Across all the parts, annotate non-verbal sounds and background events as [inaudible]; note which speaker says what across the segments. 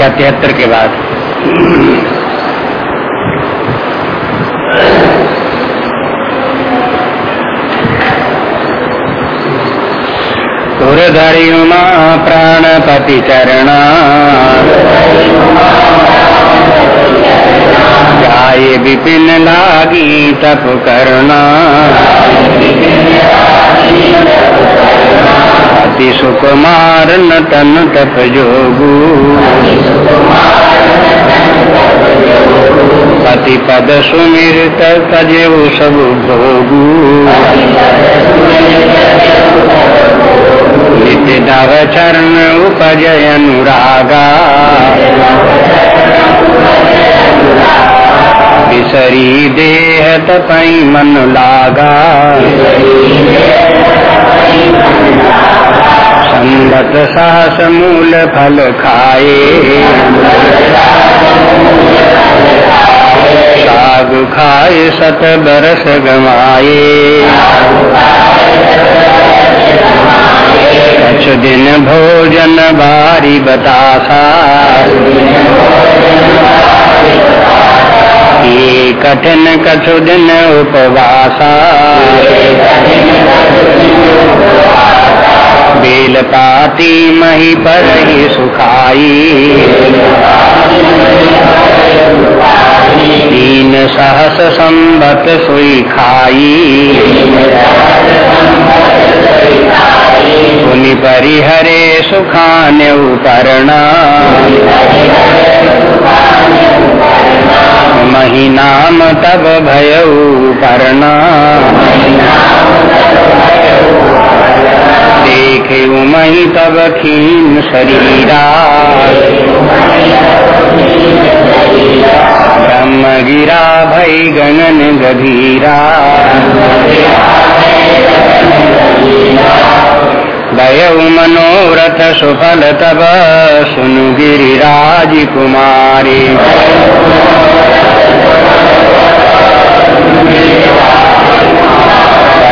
Speaker 1: संख्या तिहत्तर के बाद। धरि उमा प्राणपति चरणा। जाए विपिन लागी तप करना। अति सुकुमार नतन तप जोगू। पति पद सुमिर तजेव सब भोगू। नित्य नव चरण उपजय अनुरागा। बिसरी देह तपई मन लागा। संगत साहस मूल फल खाए साग खाए सत बरस गवाए कुछ दिन भोजन बारी बतासा ये कठिन कछु दिन उपवासा बेल पाती मही पर ही सुखाई। तीन सहस संबत सुई खाई। पुनि परिहरे सुखान उपरणा। महीनाम तब भय उपरणा। देखे उमही तब खीन शरीरा। ब्रह्म गिरा भई गगन गभीरा। भय मनोरथ सुफल तब सुनु गिरिराज कुमारी।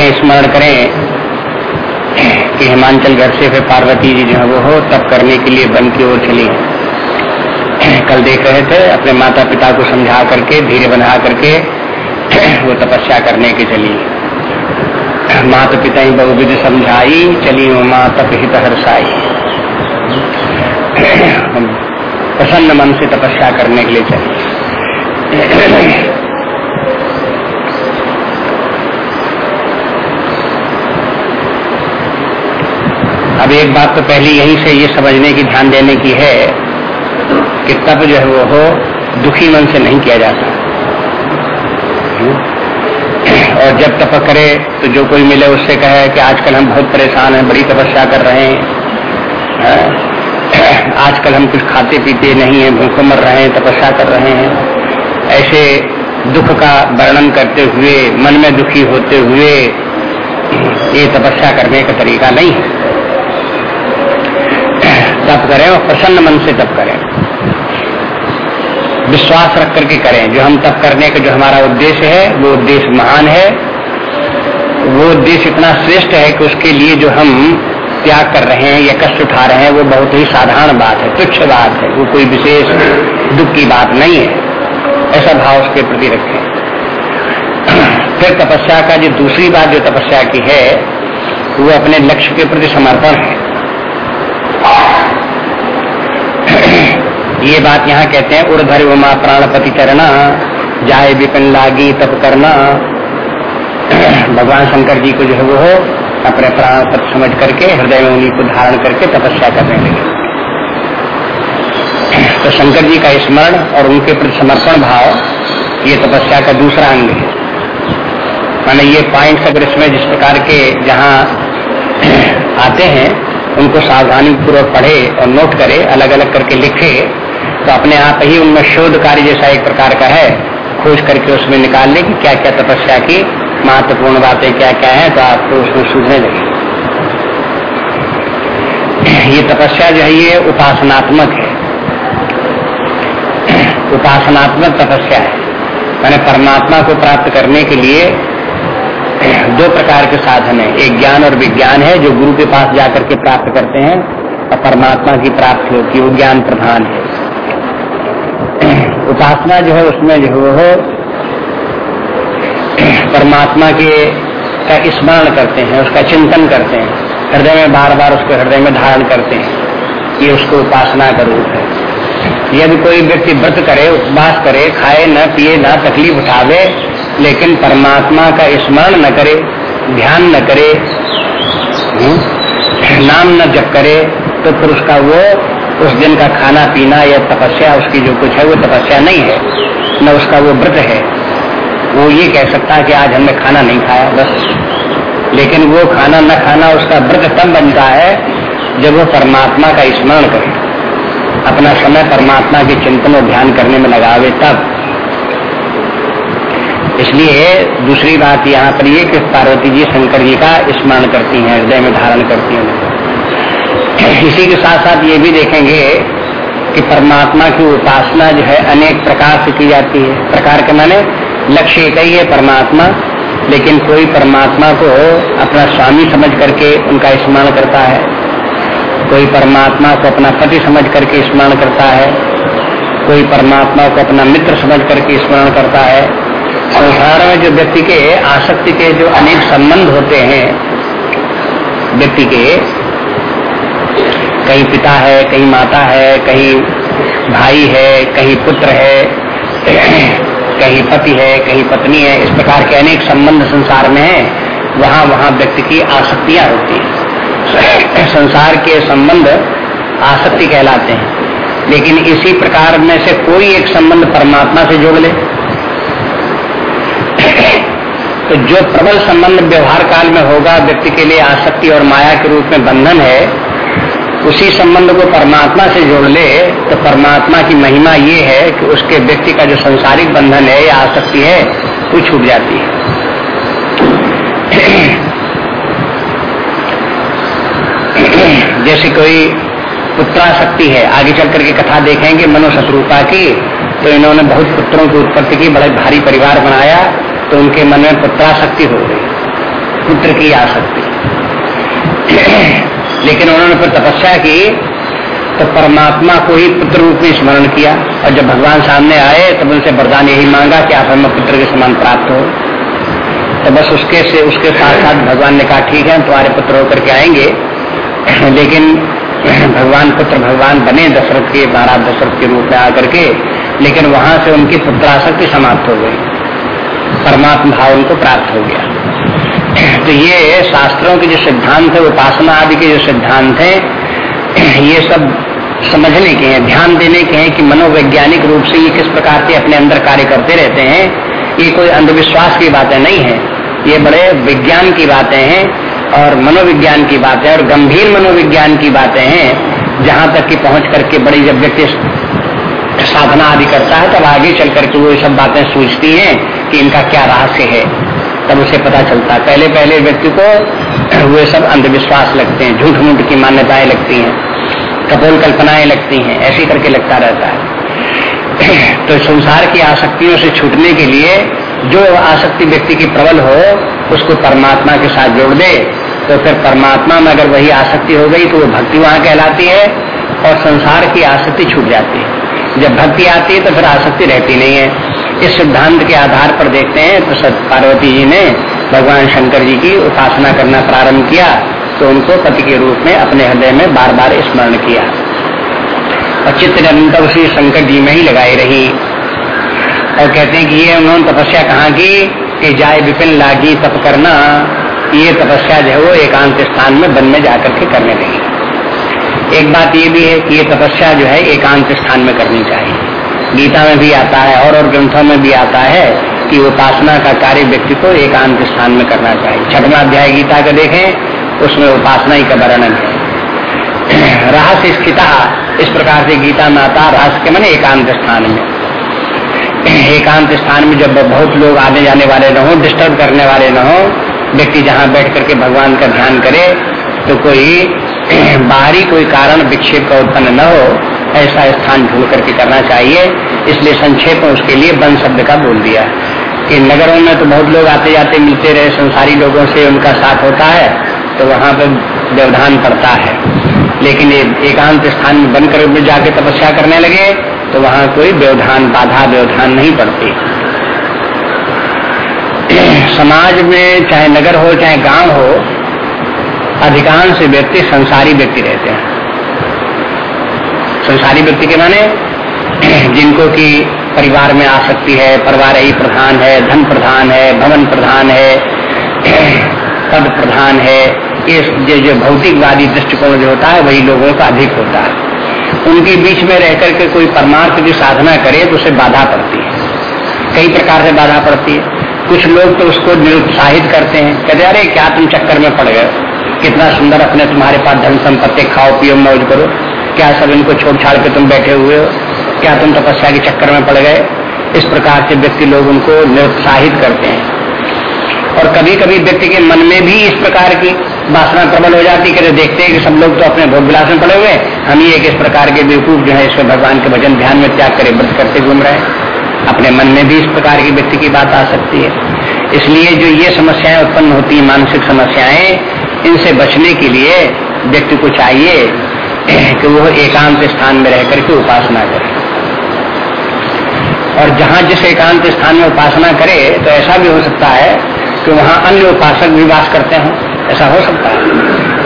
Speaker 1: देखें स्मरण करें कि हिमांचल घर से फिर पार्वती जी जो है वो हो तप करने के लिए वन की ओर चली [clears throat] कल देख रहे थे, अपने माता पिता को समझा करके, धीरे बना करके [clears throat] वो तपस्या करने के चली। माता पिता ही बहुविध समझाई, चली वो माँ तप हित हर्षाई [clears throat] प्रसन्न मन से तपस्या करने के लिए चली। अब एक बात तो पहले यहीं से ये समझने की, ध्यान देने की है कि तब जो है वो हो, दुखी मन से नहीं किया जाता और जब तप करे तो जो कोई मिले उससे कहे कि आजकल हम बहुत परेशान हैं, बड़ी तपस्या कर रहे हैं। आजकल हम कुछ खाते पीते नहीं हैं, भूखे मर रहे हैं, तपस्या कर रहे हैं। ऐसे दुख का वर्णन करते हुए, मन में दुखी होते हुए, ये तपस्या करने का तरीका नहीं है। तप करें और प्रसन्न मन से तप करें। विश्वास रख करके करें। जो हम तप करने का जो हमारा उद्देश्य है, वो उद्देश्य महान है। वो उद्देश्य इतना श्रेष्ठ है कि उसके लिए जो हम त्याग कर रहे हैं या कष्ट उठा रहे हैं, वो बहुत ही साधारण बात है, तुच्छ बात है। वो कोई विशेष दुख की बात नहीं है। ऐसा भाव उसके प्रति रखें। फिर तपस्या का जो दूसरी बात जो तपस्या की है, वो अपने लक्ष्य के प्रति समर्पण है। ये बात यहाँ कहते हैं, उर्धर उमा प्राणपति चरणा जाए विपिन लागी तप करना। [clears throat] भगवान शंकर जी को जो है वो अपने प्राण पद समझ करके, हृदय में उन्हीं को धारण करके तपस्या करने लगे। [clears throat] तो शंकर जी का स्मरण और उनके प्रति समर्पण भाव, ये तपस्या का दूसरा अंग है। माने ये पॉइंट अगर इसमें जिस प्रकार के जहाँ [clears throat] आते हैं, उनको सावधानी पूर्वक पढ़े और नोट करे अलग अलग करके लिखे तो अपने आप ही उनमें शोध कार्य जैसा एक प्रकार का है। खोज करके उसमें निकाल ले कि क्या क्या तपस्या की, महत्वपूर्ण बातें क्या क्या है तो आपको उसमें सूझने लगे। ये तपस्या जो है, ये उपासनात्मक है। उपासनात्मक तपस्या है। मैंने परमात्मा को प्राप्त करने के लिए दो प्रकार के साधन है। एक ज्ञान और विज्ञान है, जो गुरु के पास जाकर के प्राप्त करते हैं, और परमात्मा की प्राप्ति होती है, वो ज्ञान प्रधान है। उपासना जो है उसमें जो है परमात्मा के का स्मरण करते हैं उसका चिंतन करते हैं हृदय में बार बार उसको हृदय में धारण करते हैं ये उसको उपासना का रूप है। यदि कोई व्यक्ति व्रत करे उपवास करे खाए न पिए न तकलीफ़ उठावे लेकिन परमात्मा का स्मरण न करे ध्यान न करे हम्म, नाम न जप करे तो फिर उसका वो उस दिन का खाना, पीना या तपस्या उसकी जो कुछ है, वो तपस्या नहीं है। न उसका वो व्रत है। वो ये कह सकता है कि आज हमने खाना नहीं खाया, बस। लेकिन वो खाना न खाना उसका व्रत तब बनता है, जब वो परमात्मा का स्मरण करे। अपना समय परमात्मा के चिंतन और ध्यान करने में लगावे तब। इसलिए दूसरी बात यहाँ पर ये कि पार्वती जी शंकर जी का स्मरण करती हैं, हृदय में धारण करती हैं। इसी के साथ साथ ये भी देखेंगे कि परमात्मा की उपासना जो है अनेक प्रकार से की जाती है। प्रकार के माने लक्ष्य एक ही है परमात्मा, लेकिन कोई परमात्मा को अपना स्वामी समझ करके उनका स्मरण करता है। कोई परमात्मा को अपना पति समझ करके स्मरण करता है। कोई परमात्मा को अपना मित्र समझ करके स्मरण करता है। संसार में जो व्यक्ति के आसक्ति के जो अनेक संबंध होते हैं, व्यक्ति के कहीं पिता है, कहीं माता है, कहीं भाई है, कहीं पुत्र है, कहीं पति है, कहीं पत्नी है, इस प्रकार के अनेक संबंध संसार में है। वहाँ वहाँ व्यक्ति की आसक्तियाँ होती है। संसार के संबंध आसक्ति कहलाते हैं। लेकिन इसी प्रकार में से कोई एक संबंध परमात्मा से जोड़ ले। तो जो प्रबल संबंध व्यवहार काल में होगा, व्यक्ति के लिए आसक्ति और माया के रूप में बंधन है उसी संबंध को परमात्मा से जोड़ ले तो परमात्मा की महिमा ये है कि उसके व्यक्ति का जो संसारिक बंधन है, या आसक्ति है, वो छूट जाती है। [clears throat] जैसे कोई पुत्राशक्ति है, आगे चल करके कथा देखेंगे मनो शत्रुपा की तो इन्होंने बहुत पुत्रों की उत्पत्ति की, बड़े भारी परिवार बनाया तो उनके मन में पुत्राशक्ति हो गई, पुत्र की आसक्ति। [clears throat] लेकिन उन्होंने फिर तपस्या की तो परमात्मा को ही पुत्र रूप में स्मरण किया। और जब भगवान सामने आए, तब उनसे वरदान यही मांगा कि आप हमें पुत्र के समान प्राप्त हो। तो बस उसके से, उसके साथ साथ भगवान ने कहा, ठीक है तुम्हारे पुत्र होकर के आएँगे। [clears throat] लेकिन [clears throat] भगवान पुत्र, भगवान बने दशरथ के महाराज दशरथ के रूप में आकर के, लेकिन वहाँ से उनकी पुत्राशक्ति समाप्त हो गई। परमात्मा भाव उनको प्राप्त हो गया। तो ये शास्त्रों के जो सिद्धांत है, उपासना आदि के जो सिद्धांत है, ये सब समझने के हैं, ध्यान देने के हैं कि मनोवैज्ञानिक रूप से ये किस प्रकार से अपने अंदर कार्य करते रहते हैं, ये कोई अंधविश्वास की बातें नहीं है, ये बड़े विज्ञान की बातें हैं और मनोविज्ञान की बातें और गंभीर मनोविज्ञान की बातें हैं, जहाँ तक कि पहुँच करके बड़ी जब व्यक्ति साधना आदि करता है, तब आगे चल करके वो ये सब बातें सूझती हैं कि इनका क्या रहस्य है। तब उसे पता चलता। है पहले पहले व्यक्ति को [clears throat] वे सब अंधविश्वास लगते हैं, झूठ मूठ की मान्यताएँ लगती हैं, कपोल कल्पनाएँ लगती हैं, ऐसे करके लगता रहता है। [clears throat] तो संसार की आसक्तियों से छूटने के लिए जो आसक्ति व्यक्ति की प्रबल हो, उसको परमात्मा के साथ जोड़ दे। तो फिर परमात्मा में अगर वही आसक्ति हो गई तो वो भक्ति वहाँ कहलाती है और संसार की आसक्ति छूट जाती है। जब भक्ति आती है तो फिर आसक्ति रहती नहीं है। इस सिद्धांत के आधार पर देखते हैं तो पार्वती जी ने भगवान शंकर जी की उपासना करना प्रारंभ किया तो उनको पति के रूप में अपने हृदय में बार बार स्मरण किया। और चित्त निरंतर उसी संकट जी में ही लगाई रही। और कहते हैं कि ये उन्होंने तपस्या कहाँ की? कि जाय विपिन लागी तप करना। ये तपस्या जो है वो एकांत स्थान में वन में जाकर के करने लगी। एक बात ये भी है कि ये तपस्या जो है एकांत स्थान में करनी चाहिए। गीता में भी आता है, और और ग्रंथों में भी आता है कि उपासना का कार्य व्यक्ति को एकांत स्थान में करना चाहिए। छठवा अध्याय गीता का देखें, उसमें उपासना ही का वर्णन है। [clears throat] रहस्य स्थित, इस प्रकार से गीता में आता रहस्य के मन एकांत स्थान में। [clears throat] एकांत स्थान में जब बहुत लोग आने जाने वाले न हो डिस्टर्ब करने वाले न हो, व्यक्ति जहाँ बैठ करके भगवान का ध्यान करे तो कोई [clears throat] बाहरी कोई कारण विक्षेप का उत्पन्न न हो ऐसा स्थान ढूंढ करके करना चाहिए, इसलिए संक्षेप में उसके लिए बन शब्द का बोल दिया। कि नगरों में तो बहुत लोग आते जाते मिलते रहे, संसारी लोगों से उनका साथ होता है तो वहाँ पर व्यवधान पड़ता है। लेकिन एकांत स्थान में बनकर जाके तपस्या करने लगे तो वहाँ कोई व्यवधान, बाधा, व्यवधान नहीं पड़ती। [clears throat] समाज में चाहे नगर हो, चाहे गाँव हो, अधिकांश व्यक्ति संसारी व्यक्ति रहते हैं। संसारी व्यक्ति के माने, [clears throat] जिनको की परिवार में आ सकती है, परिवार ही प्रधान है, धन प्रधान है, भवन प्रधान है, [clears throat] पद प्रधान है, ये जो भौतिकवादी दृष्टिकोण जो होता है, वही लोगों का अधिक होता है। उनके बीच में रह करके कोई परमार्थ की साधना करे तो उसे बाधा पड़ती है। कई प्रकार से बाधा पड़ती है। कुछ लोग तो उसको निरुत्साहित करते हैं। कहते अरे, क्या तुम चक्कर में पड़ गए? कितना सुंदर अपने तुम्हारे पास धन संपत्ति खाओ, पियो, मौज करो। क्या सब इनको छोड़ छाड़ के तुम बैठे हुए हो? क्या तुम तपस्या के चक्कर में पड़ गए? इस प्रकार से व्यक्ति लोग उनको निरुत्साहित करते हैं। और कभी कभी व्यक्ति के मन में भी इस प्रकार की वासना प्रबल हो जाती है देखते हैं कि सब लोग तो अपने भोग विलास में पड़े हुए हम ही एक इस प्रकार के बेवकूफ़ जो है इसमें भगवान के भजन ध्यान में त्याग करे व्रत करते घूम रहे हैं। अपने मन में भी इस प्रकार की व्यक्ति की बात आ सकती है। इसलिए जो ये समस्याएँ उत्पन्न होती है, मानसिक समस्याएँ, इनसे बचने के लिए व्यक्ति को चाहिए कि वो एकांत स्थान में रह करके उपासना करे। और जहाँ जिस एकांत स्थान में उपासना करे तो ऐसा भी हो सकता है कि वहाँ अन्य उपासक भी वास करते हो। ऐसा हो सकता है।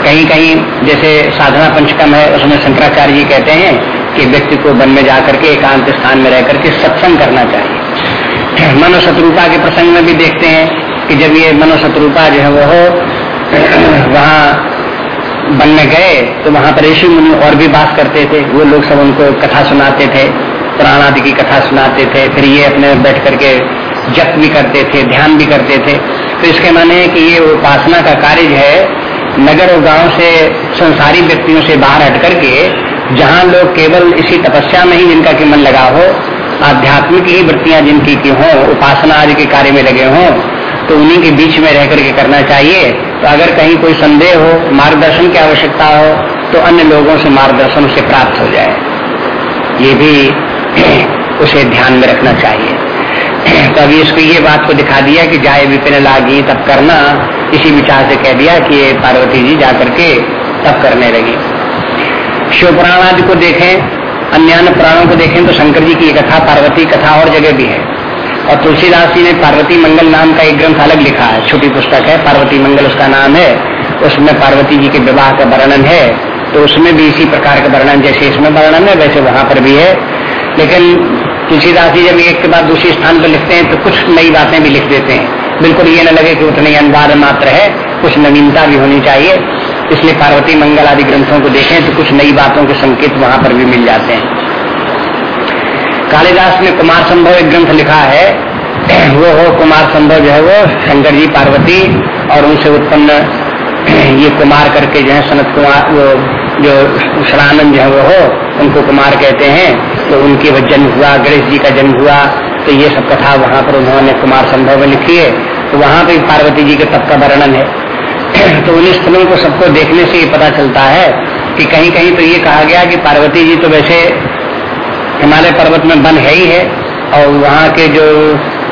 Speaker 1: कहीं कहीं जैसे साधना पंचकम है, उसमें शंकराचार्य जी कहते हैं कि व्यक्ति को वन में जाकर के एकांत स्थान में रह करके सत्संग करना चाहिए। मनोशत्रुपा के प्रसंग में भी देखते हैं कि जब ये मनोशत्रुपा जो है वो हो, वहाँ वन में गए तो वहाँ पर ऋषि मुनि और भी बात करते थे। वो लोग सब उनको कथा सुनाते थे, पुराण आदि की कथा सुनाते थे, फिर ये अपने बैठ करके जप भी करते थे, ध्यान भी करते थे। तो इसके माने कि ये उपासना का कार्य है, नगर और गाँव से, संसारी व्यक्तियों से बाहर हट करके, जहाँ लोग केवल इसी तपस्या में ही जिनका की मन लगा हो, आध्यात्मिक ही वृत्तियाँ जिनकी की हों, उपासना आदि के कार्य में लगे हों तो उन्हीं के बीच में रह करके करना चाहिए। तो अगर कहीं कोई संदेह हो, मार्गदर्शन की आवश्यकता हो तो अन्य लोगों से मार्गदर्शन उसे प्राप्त हो जाए। ये भी [clears throat] उसे ध्यान में रखना चाहिए। [clears throat] तो अभी इसको ये बात को दिखा दिया कि जाए विपिन लागी तब करना, इसी विचार से कह दिया कि ये पार्वती जी जा करके तब करने लगी। शिव पुराण आदि को देखें, अन्य पुराणों को देखें तो शंकर जी की कथा, पार्वती कथा और जगह भी है। और तुलसीदास जी ने पार्वती मंगल नाम का एक ग्रंथ अलग लिखा है, छोटी पुस्तक है, पार्वती मंगल उसका नाम है, उसमें पार्वती जी के विवाह का वर्णन है तो उसमें भी इसी प्रकार का वर्णन, जैसे इसमें वर्णन है, वैसे वहाँ पर भी है। लेकिन तुलसीदास जी जब एक के बाद दूसरे स्थान पर लिखते हैं तो कुछ नई बातें भी लिख देते हैं। बिल्कुल ये न लगे कि उतने अनुवाद मात्र है, कुछ नवीनता भी होनी चाहिए। इसलिए पार्वती मंगल आदि ग्रंथों को देखें तो कुछ नई बातों के संकेत वहाँ पर भी मिल जाते हैं। कालिदास ने कुमार संभव एक ग्रंथ लिखा है। [clears throat] वो हो कुमार संभव जो है वो शंकर जी पार्वती और उनसे उत्पन्न [clears throat] ये कुमार करके जो है सनत कुमार, वो जो शरानंद जो है वो हो, उनको कुमार कहते हैं। तो उनकी जन्म हुआ, गणेश जी का जन्म हुआ। तो ये सब कथा वहाँ पर उन्होंने कुमार संभव में लिखी है। तो वहाँ पर पार्वती जी के तप का वर्णन है। [clears throat] तो उन स्थलों को सबको देखने से ये पता चलता है कि कहीं कहीं तो ये कहा गया कि पार्वती जी तो वैसे हिमालय पर्वत में वन है ही है, और वहाँ के जो,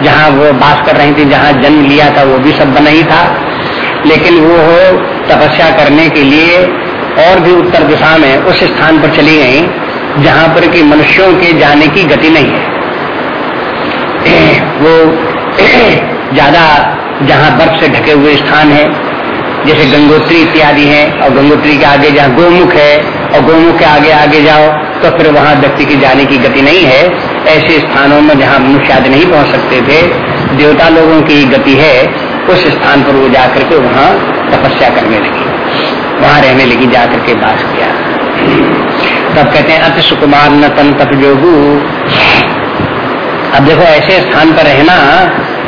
Speaker 1: जहाँ वो बास कर रही थी, जहाँ जन्म लिया था, वो भी सब बना ही था। लेकिन वो हो तपस्या करने के लिए और भी उत्तर दिशा में उस स्थान पर चली गई, जहाँ पर कि मनुष्यों के जाने की गति नहीं है। वो [clears throat] ज़्यादा जहाँ बर्फ़ से ढके हुए स्थान है, जैसे गंगोत्री इत्यादि है, और गंगोत्री के आगे जहाँ गोमुख है और गोमुख के आगे आगे जाओ तो फिर वहाँ व्यक्ति की जाने की गति नहीं है। ऐसे स्थानों में जहाँ मनुष्य आदि नहीं पहुँच सकते थे, देवता लोगों की गति है, उस स्थान पर वो जाकर के वहाँ तपस्या करने लगी। वहाँ रहने लगी, जाकर के बास किया। तब कहते हैं अति सुकुमार न तन तप जोगू। अब देखो, ऐसे स्थान पर रहना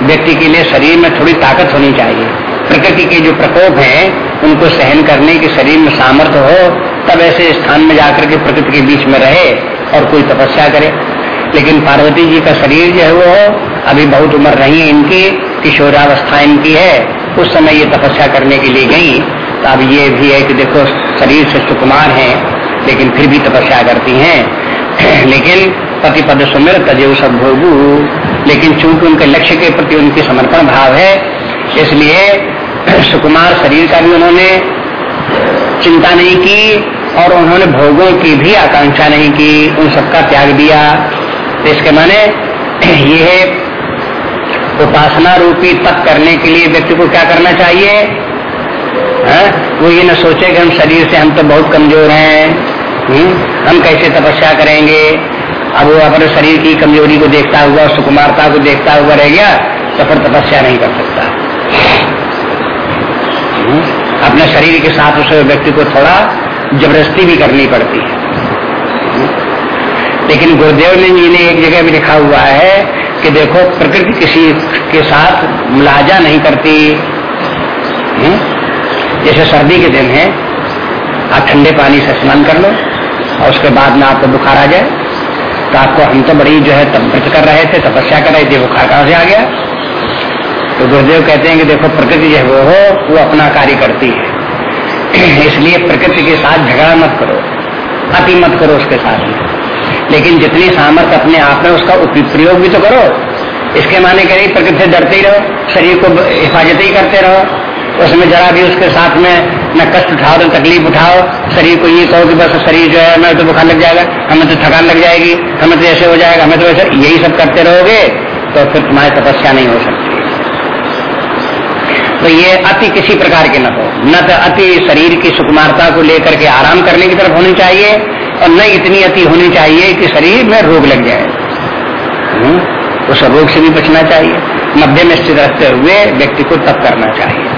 Speaker 1: व्यक्ति के लिए शरीर में थोड़ी ताकत होनी चाहिए। प्रकृति के जो प्रकोप हैं, उनको सहन करने के शरीर में सामर्थ्य हो तब ऐसे स्थान में जाकर के प्रकृति के बीच में रहे और कोई तपस्या करे। लेकिन पार्वती जी का शरीर जो है वो अभी बहुत उम्र नहीं है इनकी, किशोरावस्था इनकी है। उस समय ये तपस्या करने के लिए गई। तो अब ये भी है कि देखो, शरीर से सुकुमार है, लेकिन फिर भी तपस्या करती हैं। [clears throat] लेकिन पति पद सुमिर तजे सब भोगू। लेकिन चूँकि उनके लक्ष्य के प्रति उनकी समर्पण भाव है, इसलिए [clears throat] सुकुमार शरीर का भी उन्होंने चिंता नहीं की। और उन्होंने भोगों की भी आकांक्षा नहीं की, उन सबका त्याग दिया इसके माने ये उपासना रूपी तप करने के लिए व्यक्ति को क्या करना चाहिए है? वो ये न सोचे कि हम शरीर से हम तो बहुत कमज़ोर हैं हुँ? हम्म? हम कैसे तपस्या करेंगे अब वो अपने शरीर की कमज़ोरी को देखता हुआ, सुकुमारता को देखता हुआ रह गया तो फिर तपस्या नहीं कर सकता अपने शरीर के साथ उस व्यक्ति को थोड़ा ज़बरदस्ती भी करनी पड़ती है। लेकिन गुरुदेव ने जी ने एक जगह भी लिखा हुआ है कि देखो, प्रकृति किसी के साथ मुलाजा नहीं करती। हम्म? जैसे सर्दी के दिन है, आप ठंडे पानी से स्नान कर लो और उसके बाद में आपको बुखार आ जाए। तो आपको हम तो बड़ी जो है तप कर रहे थे, तपस्या कर रहे थे, बुखार कहाँ से आ गया? तो गुरुदेव कहते हैं कि देखो, प्रकृति जो है वो हो, वो अपना कार्य करती है। इसलिए प्रकृति के साथ झगड़ा मत करो। अति मत करो उसके साथ। लेकिन जितनी सामर्थ्य अपने आप में उसका प्रयोग भी तो करो। इसके माने करिए प्रकृति से डरते ही रहो, शरीर को हिफाजत ही करते रहो। उसमें जरा भी उसके साथ में न कष्ट उठाओ, न तकलीफ़ उठाओ। शरीर को ये कहो कि बस शरीर जो है हमें तो बुखार लग जाएगा, हमें तो थकान लग जाएगी, हमें तो ऐसे हो जाएगा, हमें तो ऐसे यही सब करते रहोगे तो फिर तुम्हारी तपस्या नहीं हो सकती। तो ये अति किसी प्रकार के न हो। न तो अति शरीर की सुकुमारता को लेकर के आराम करने की तरफ़ होनी चाहिए और न इतनी अति होनी चाहिए कि शरीर में रोग लग जाए। हम्म, उस रोग से भी बचना चाहिए। मध्य में स्थित रखते हुए व्यक्ति को तप करना चाहिए।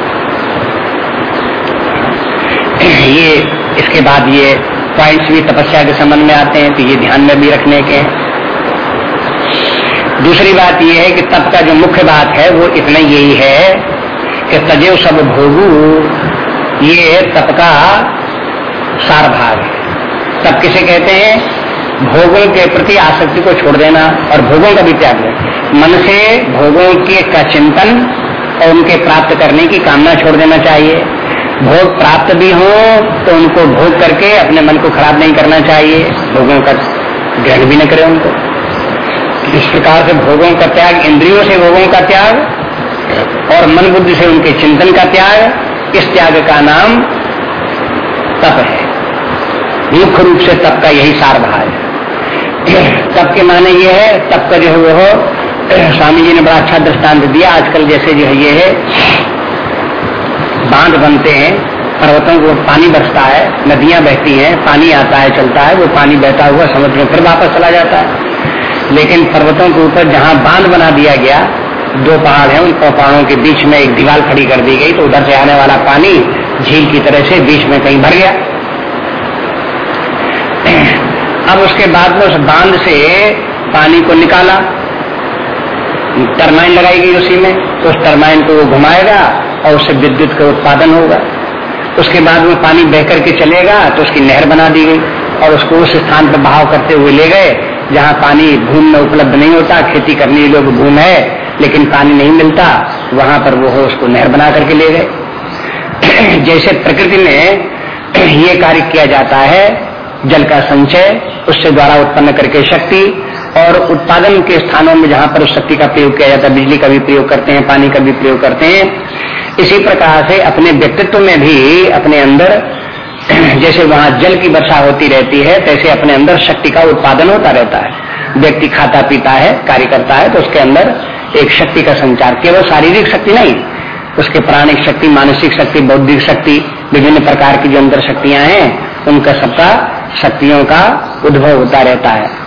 Speaker 1: ये इसके बाद ये पॉइंट्स भी तपस्या के संबंध में आते हैं तो ये ध्यान में भी रखने के दूसरी बात यह है कि तप का जो मुख्य बात है वो इतना यही है कि तजेव सब भोगू, ये तप का सार भाग है। तब किसे कहते हैं? भोगों के प्रति आसक्ति को छोड़ देना और भोगों का भी त्याग मन से भोगों के का चिंतन और उनके प्राप्त करने की कामना छोड़ देना चाहिए। भोग प्राप्त भी हो तो उनको भोग करके अपने मन को खराब नहीं करना चाहिए। भोगों का ग्रहण भी न करें उनको। इस प्रकार से भोगों का त्याग, इंद्रियों से भोगों का त्याग और मन बुद्धि से उनके चिंतन का त्याग, इस त्याग का नाम तप है। मुख्य रूप से तप का यही सार रहा है। तप के माने ये है, तप का जो है वो स्वामी जी ने बड़ा अच्छा दृष्टांत दिया। आजकल जैसे जो है ये है, बाँध बनते हैं, पर्वतों को पानी बरसता है, नदियाँ बहती हैं, पानी आता है, चलता है, वो पानी बहता हुआ समुद्र में फिर वापस चला जाता है। लेकिन पर्वतों के ऊपर जहाँ बाँध बना दिया गया दो पहाड़ है, उन पहाड़ों के बीच में एक दीवार खड़ी कर दी गई तो उधर से आने वाला पानी झील की तरह से बीच में कहीं भर गया। [clears throat] अब उसके बाद में उस बाँध से पानी को निकाला। टरमाइन लगाई गई उसी में तो उस टरमाइन को वो घुमाएगा और उससे विद्युत का उत्पादन होगा। उसके बाद में पानी बह करके चलेगा तो उसकी नहर बना दी गई और उसको उस स्थान पर बहाव करते हुए ले गए, जहाँ पानी भूमि में उपलब्ध नहीं होता, खेती करने लोग भूमि है लेकिन पानी नहीं मिलता, वहाँ पर वो उसको नहर बना करके ले गए। जैसे प्रकृति में ये कार्य किया जाता है, जल का संचय, उससे द्वारा उत्पन्न करके शक्ति, और उत्पादन के स्थानों में जहाँ पर उस शक्ति का प्रयोग किया जाता है, बिजली का भी प्रयोग करते हैं, पानी का भी प्रयोग करते हैं, इसी प्रकार से अपने व्यक्तित्व में भी अपने अंदर, जैसे वहाँ जल की वर्षा होती रहती है, तैसे अपने अंदर शक्ति का उत्पादन होता रहता है। व्यक्ति खाता पीता है, कार्य करता है तो उसके अंदर एक शक्ति का संचार, केवल शारीरिक शक्ति नहीं, उसके प्राणिक शक्ति, मानसिक शक्ति, बौद्धिक शक्ति, विभिन्न प्रकार की जो अंदर शक्तियाँ हैं, उनका सबका शक्तियों का उद्भव होता रहता है।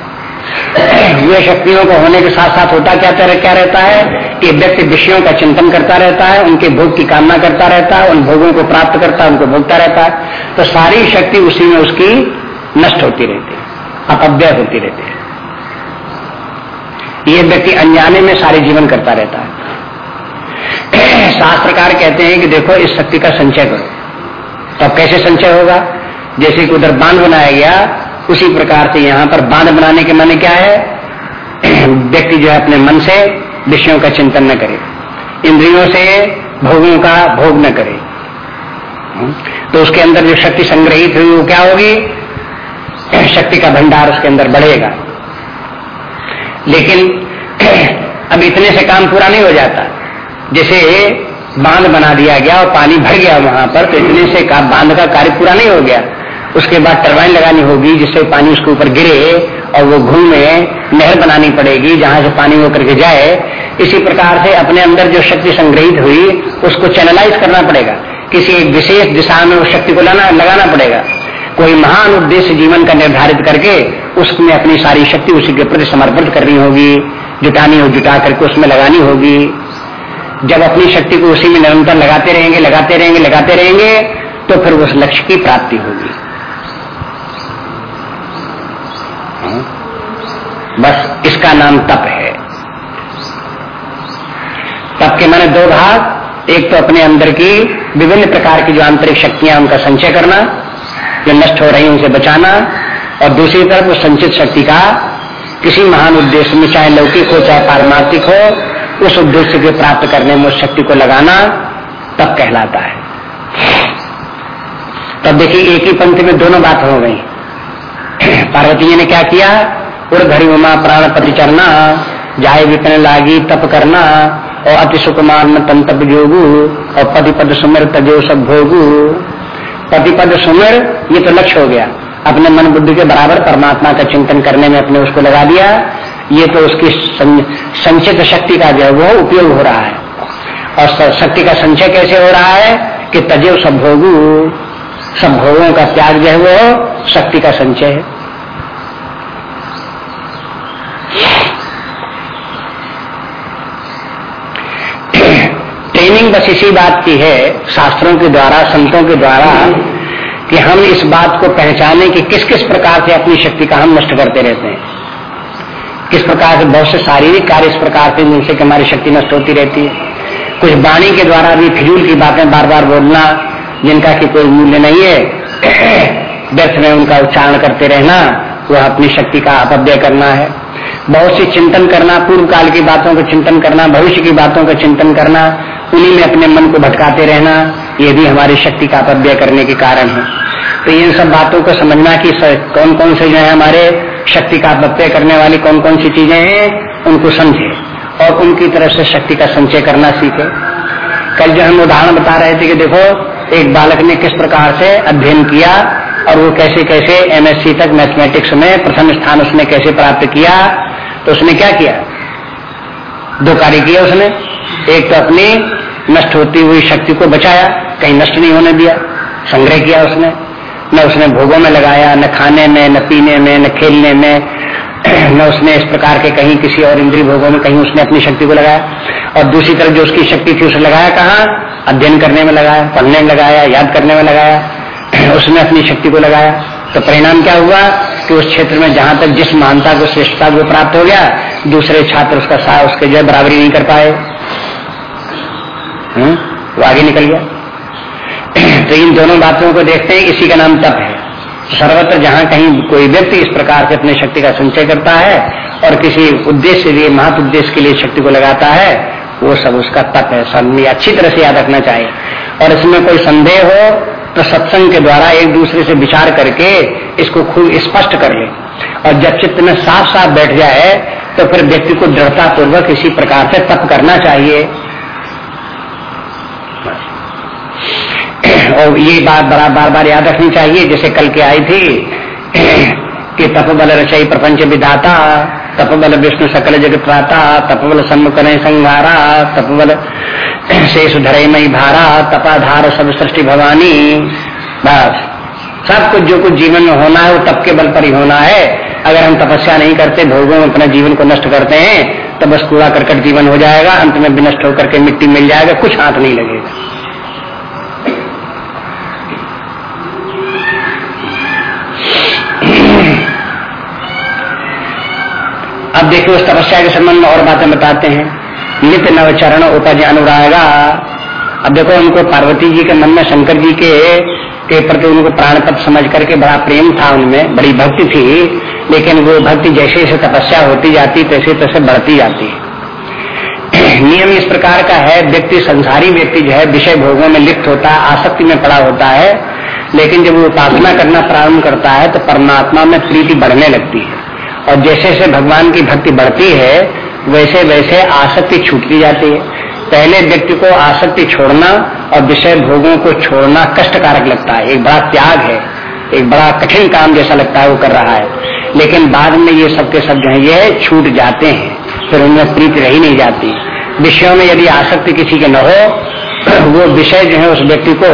Speaker 1: ये शक्तियों को होने के साथ साथ होता क्या तरह क्या रहता है? कि व्यक्ति विषयों का चिंतन करता रहता है, उनके भोग की कामना करता रहता है, उन भोगों को प्राप्त करता है, उनको भोगता रहता है। तो सारी शक्ति उसी में उसकी नष्ट होती रहती है, अपव्यय होती रहती है। ये व्यक्ति अनजाने में सारे जीवन करता रहता है। शास्त्रकार कहते हैं कि देखो, इस शक्ति का संचय करो। तो अब कैसे संचय होगा? जैसे कि उधर बाँध बनाया गया, उसी प्रकार से यहाँ पर बाँध बनाने के माने क्या है? व्यक्ति जो है अपने मन से विषयों का चिंतन न करे, इंद्रियों से भोगों का भोग न करे। तो उसके अंदर जो शक्ति संग्रहित हुई, वो क्या होगी? शक्ति का भंडार उसके अंदर बढ़ेगा। लेकिन [clears throat] अब इतने से काम पूरा नहीं हो जाता। जैसे बाँध बना दिया गया और पानी भर गया वहाँ पर तो इतने से बाँध का कार्य पूरा नहीं हो गया। उसके बाद टरबाइन लगानी होगी, जिससे पानी उसके ऊपर गिरे और वो घूमे नहर बनानी पड़ेगी, जहाँ से पानी होकर के जाए। इसी प्रकार से अपने अंदर जो शक्ति संग्रहित हुई, उसको चैनलाइज करना पड़ेगा। किसी एक विशेष दिशा में उस शक्ति को लाना, लगाना पड़ेगा। कोई महान उद्देश्य जीवन का निर्धारित करके उसमें अपनी सारी शक्ति उसी के प्रति समर्पित करनी होगी, जुटानी हो, जुटा करके उसमें लगानी होगी। जब अपनी शक्ति को उसी में निरंतर लगाते रहेंगे लगाते रहेंगे लगाते रहेंगे तो फिर उस लक्ष्य की प्राप्ति होगी। बस इसका नाम तप है। तप के माने दो भाग। एक तो अपने अंदर की विभिन्न प्रकार की जो आंतरिक शक्तियाँ उनका संचय करना, जो नष्ट हो रही उनसे बचाना और दूसरी तरफ़ संचित शक्ति का किसी महान उद्देश्य में चाहे लौकिक हो, चाहे पारमार्थिक हो, उस उद्देश्य को प्राप्त करने में उस शक्ति को लगाना तब कहलाता है। तब देखिए, एक ही पंक्ति में दोनों बात हो गई। पार्वती ने क्या किया? उड़ उमा प्राण पति चरना जाए विपिन लागी तप करना, और अति सुकुमार में तन तप जोगू, और पति पद सुमर तजो सब भोगू। पति पद सुमर, ये तो लक्ष्य हो गया। अपने मन बुद्धि के बराबर परमात्मा का चिंतन करने में अपने उसको लगा दिया। ये तो उसकी संचित शक्ति का जो है वो उपयोग हो रहा है। और शक्ति का संचय कैसे हो रहा है कि तजेव सब भोगू सब भोगों का त्याग जो है वो शक्ति का संचय है। [coughs] ट्रेनिंग बस इसी बात की है, शास्त्रों के द्वारा, संतों के द्वारा कि हम इस बात को पहचाने कि किस किस प्रकार से अपनी शक्ति का हम नष्ट करते रहते हैं। किस प्रकार से बहुत से शारीरिक कार्य इस प्रकार से जिनसे कि हमारी शक्ति नष्ट होती रहती है। कुछ वाणी के द्वारा भी फिजूल की बातें बार बार बोलना जिनका की कोई मूल्य नहीं है, [clears throat] व्यर्थ में उनका उच्चारण करते रहना, वह अपनी शक्ति का अपव्यय करना है। बहुत सी चिंतन करना पूर्व काल की बातों का चिंतन करना, भविष्य की बातों का चिंतन करना, उन्हीं में अपने मन को भटकाते रहना, ये भी हमारी शक्ति का अपव्यय करने के कारण है। तो इन सब बातों को समझना कि कौन कौन से जो है हमारे शक्ति का अपव्यय करने वाली कौन कौन सी चीज़ें हैं, उनको समझे और उनकी तरफ़ से शक्ति का संचय करना सीखे। कल जो हम उदाहरण बता रहे थे कि देखो, एक बालक ने किस प्रकार से अध्ययन किया और वो कैसे कैसे एमएससी तक मैथमेटिक्स में प्रथम स्थान उसने कैसे प्राप्त किया तो उसने क्या किया? दो कार्य किया उसने। एक तो अपनी नष्ट होती हुई शक्ति को बचाया, कहीं नष्ट नहीं होने दिया, संग्रह किया उसने। न उसने भोगों में लगाया, न खाने में, न पीने में, न खेलने में, [clears throat] न उसने इस प्रकार के कहीं किसी और इंद्रिय भोगों में कहीं उसने अपनी शक्ति को लगाया। और दूसरी तरफ़ जो उसकी शक्ति थी, उसे लगाया कहा? अध्ययन करने में लगाया, पढ़ने में लगाया, याद करने में लगाया। उसने अपनी शक्ति को लगाया। तो परिणाम क्या हुआ कि उस क्षेत्र में जहाँ तक जिस महानता को, श्रेष्ठता को प्राप्त हो गया, दूसरे छात्र उसका सा उसके जो बराबरी नहीं कर पाए। हम्म? वो आगे निकल गया। तो इन दोनों बातों को देखते हैं, इसी का नाम तप है। सर्वत्र जहाँ कहीं कोई व्यक्ति इस प्रकार से अपनी शक्ति का संचय करता है और किसी उद्देश्य के लिए महत्व उद्देश्य के लिए शक्ति को लगाता है, वो सब उसका तप है। सब अच्छी तरह से याद रखना चाहिए। और इसमें कोई संदेह हो तो सत्संग के द्वारा एक दूसरे से विचार करके इसको खूब स्पष्ट कर ले। और जब चित्त में साफ़ साफ़ बैठ जाए तो फिर व्यक्ति को दृढ़ता पूर्वक इसी प्रकार से तप करना चाहिए। और ये बात बड़ा बार बार याद रखनी चाहिए, जैसे कल के आई थी कि तप बल रचई प्रपंच विधाता। तपबल विष्णु सकल जगत प्राता, तपबल सम्मुख संघारा तपबल शेष धरे मई भारा, तपाधार सब सृष्टि भवानी। बस। सब कुछ जो कुछ जीवन में होना है, वो तप के बल पर ही होना है। अगर हम तपस्या नहीं करते, भोगों में अपने जीवन को नष्ट करते हैं तो बस कूड़ा करकट जीवन हो जाएगा, अंत में विनष्ट होकर के मिट्टी मिल जाएगा, कुछ हाथ नहीं लगेगा। अब देखिए उस तपस्या के संबंध में और बातें बताते हैं। नित्य नवचरण उपज अनुरागा। अब देखो उनको पार्वती जी के मन में शंकर जी के के प्रति उनको प्राणपत समझ करके बड़ा प्रेम था उनमें, बड़ी भक्ति थी। लेकिन वो भक्ति जैसे जैसे तपस्या होती जाती, तैसे तैसे बढ़ती जाती। नियम इस प्रकार का है, व्यक्ति संसारी व्यक्ति जो है, विषय भोगों में लिप्त होता है आसक्ति में पड़ा होता है। लेकिन जब वो उपासना करना प्रारंभ करता है तो परमात्मा में प्रीति बढ़ने लगती है। और जैसे जैसे भगवान की भक्ति बढ़ती है, वैसे वैसे आसक्ति छूटती जाती है। पहले व्यक्ति को आसक्ति छोड़ना और विषय भोगों को छोड़ना कष्टकारक लगता है। एक बड़ा त्याग है, एक बड़ा कठिन काम जैसा लगता है, वो कर रहा है। लेकिन बाद में ये सबके सब जो है, ये छूट जाते हैं। फिर उनमें प्रीति रही नहीं जाती। विषयों में यदि आसक्ति किसी के न हो, [clears throat] वो विषय जो है उस व्यक्ति को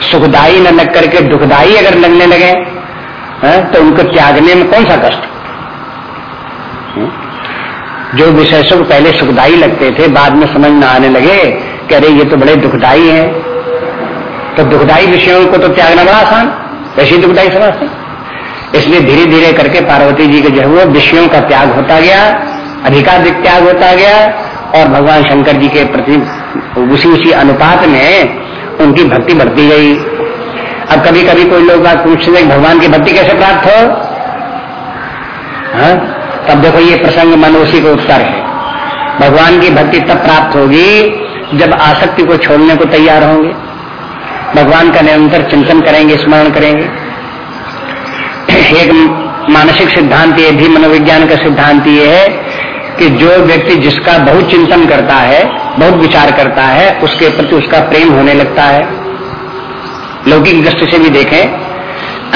Speaker 1: सुखदायी न लग करके दुखदायी अगर लगने लगे तो उनको त्यागने में कौन सा कष्ट? जो विषय सुख पहले सुखदायी लगते थे, बाद में समझ में आने लगे कह रहे ये तो बड़े दुखदायी हैं। तो दुखदायी विषयों को तो त्यागना बड़ा आसान, वैसे दुखदायी समझते इसलिए धीरे धीरे करके पार्वती जी के जो है विषयों का त्याग होता गया, अधिकाधिक त्याग होता गया, और भगवान शंकर जी के प्रति उसी उसी अनुपात में उनकी भक्ति बढ़ती गई। अब कभी कभी कोई लोग बात पूछते भगवान की भक्ति कैसे प्राप्त हो? हाँ? तब देखो ये प्रसंग मन उसी को उत्तर है। भगवान की भक्ति तब प्राप्त होगी जब आसक्ति को छोड़ने को तैयार होंगे। भगवान का निरंतर चिंतन करेंगे, स्मरण करेंगे। एक मानसिक सिद्धांत ये, भी मनोविज्ञान का सिद्धांत ये है कि जो व्यक्ति जिसका बहुत चिंतन करता है, बहुत विचार करता है, उसके प्रति उसका प्रेम होने लगता है। लौकिक दृष्टि से भी देखें,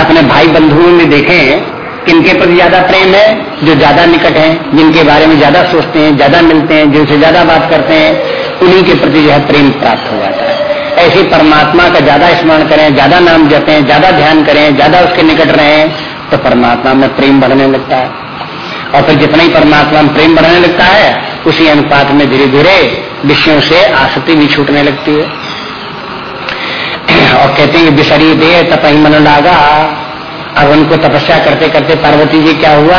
Speaker 1: अपने भाई बंधुओं में देखें किनके प्रति ज़्यादा प्रेम है, जो ज़्यादा निकट है, जिनके बारे में ज़्यादा सोचते हैं, ज़्यादा मिलते हैं, जिनसे ज़्यादा बात करते हैं, उन्हीं के प्रति जो है प्रेम प्राप्त हो जाता है। ऐसे परमात्मा का ज़्यादा स्मरण करें, ज़्यादा नाम जपें, ज़्यादा ध्यान करें, ज़्यादा उसके निकट रहें तो परमात्मा में प्रेम बढ़ने लगता है। और फिर जितना ही परमात्मा में प्रेम बढ़ने लगता है, उसी अनुपात में धीरे धीरे विषयों से आसक्ति भी छूटने लगती है। और कहते हैं बिसरी दे तपही मन लागा। अब उनको तपस्या करते करते पार्वती जी क्या हुआ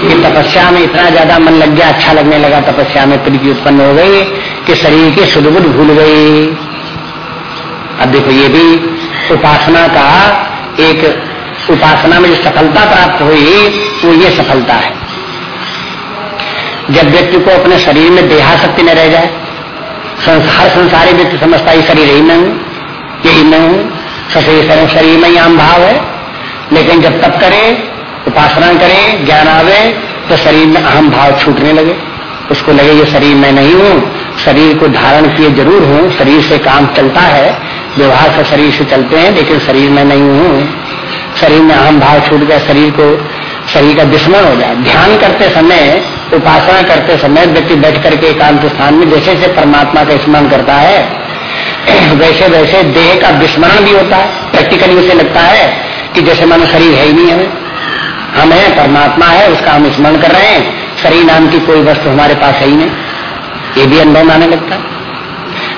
Speaker 1: कि तपस्या में इतना ज़्यादा मन लग गया अच्छा लगने लगा, तपस्या में प्रीति उत्पन्न हो गई कि शरीर की सुदबुद भूल गई। अब देखो ये भी उपासना का एक उपासना में जो सफलता प्राप्त हुई, वो ये सफलता है। जब व्यक्ति को अपने शरीर में देहाशक्ति न रह जाए हर संसारी व्यक्ति समझता है शरीर ही में यही मैं हूँ शरीर में ही आम भाव है। लेकिन जब तप करें उपासना करें, ज्ञान आवे तो शरीर में अहम भाव छूटने लगे। उसको लगे, ये शरीर में नहीं हूँ। शरीर को धारण किए ज़रूर हूँ। शरीर से काम चलता है। व्यवहार से शरीर से चलते हैं, लेकिन शरीर में नहीं हूँ। शरीर में अहम भाव छूट गया, शरीर को, शरीर का विस्मरण हो जाए ध्यान करते समय, उपासना करते समय व्यक्ति बैठ करके एकांत स्थान में जैसे जैसे परमात्मा का स्मरण करता है, [clears throat] वैसे वैसे देह का विस्मरण भी होता है। प्रैक्टिकली उसे लगता है कि जैसे मानो शरीर है ही नहीं हमें। हम है, परमात्मा है, उसका हम स्मरण कर रहे हैं। शरीर नाम की कोई वस्तु हमारे पास है ही नहीं। ये भी अनुभव आने लगता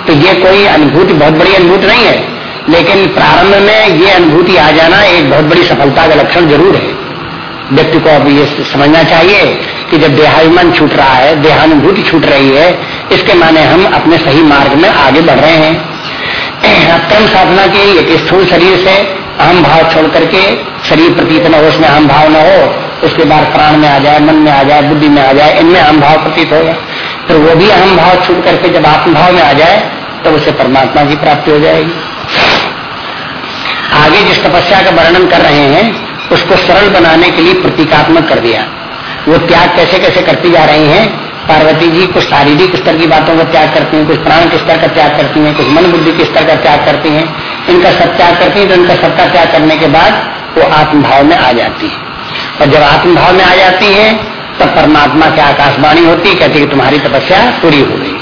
Speaker 1: तो ये कोई अनुभूति, बहुत बड़ी अनुभूति नहीं है। लेकिन प्रारंभ में ये अनुभूति आ जाना एक बहुत बड़ी सफलता का लक्षण ज़रूर है। व्यक्ति को अब ये समझना चाहिए कि जब देहाभिमान छूट रहा है, देहानुभूति छूट रही है, इसके माने हम अपने सही मार्ग में आगे बढ़ रहे हैं। [clears throat] कर्म साधना के लिए स्थूल शरीर से अहम भाव छोड़ करके शरीर प्रतीत न हो, उसमें अहम भाव न हो, उसके बाद प्राण में आ जाए, मन में आ जाए, बुद्धि में आ जाए, इनमें अहम भाव प्रतीत होगा फिर वो भी अहम भाव छूट करके जब आत्म भाव में आ जाए, तब उसे परमात्मा की प्राप्ति हो जाएगी। आगे जिस तपस्या का वर्णन कर रहे हैं, उसको सरल बनाने के लिए प्रतीकात्मक कर दिया। वो त्याग कैसे कैसे करती जा रही हैं, पार्वती जी कुछ शारीरिक स्तर की बातों का त्याग करती हैं, कुछ प्राण के स्तर का त्याग करती हैं, कुछ मन बुद्धि के स्तर का त्याग करती हैं। इनका सब त्याग करती है तो इनका सबका त्याग करने के बाद वो आत्मभाव में आ जाती है। और जब आत्मभाव में आ जाती है, तब परमात्मा की आकाशवाणी होती है, कहती कि तुम्हारी तपस्या पूरी हो गई।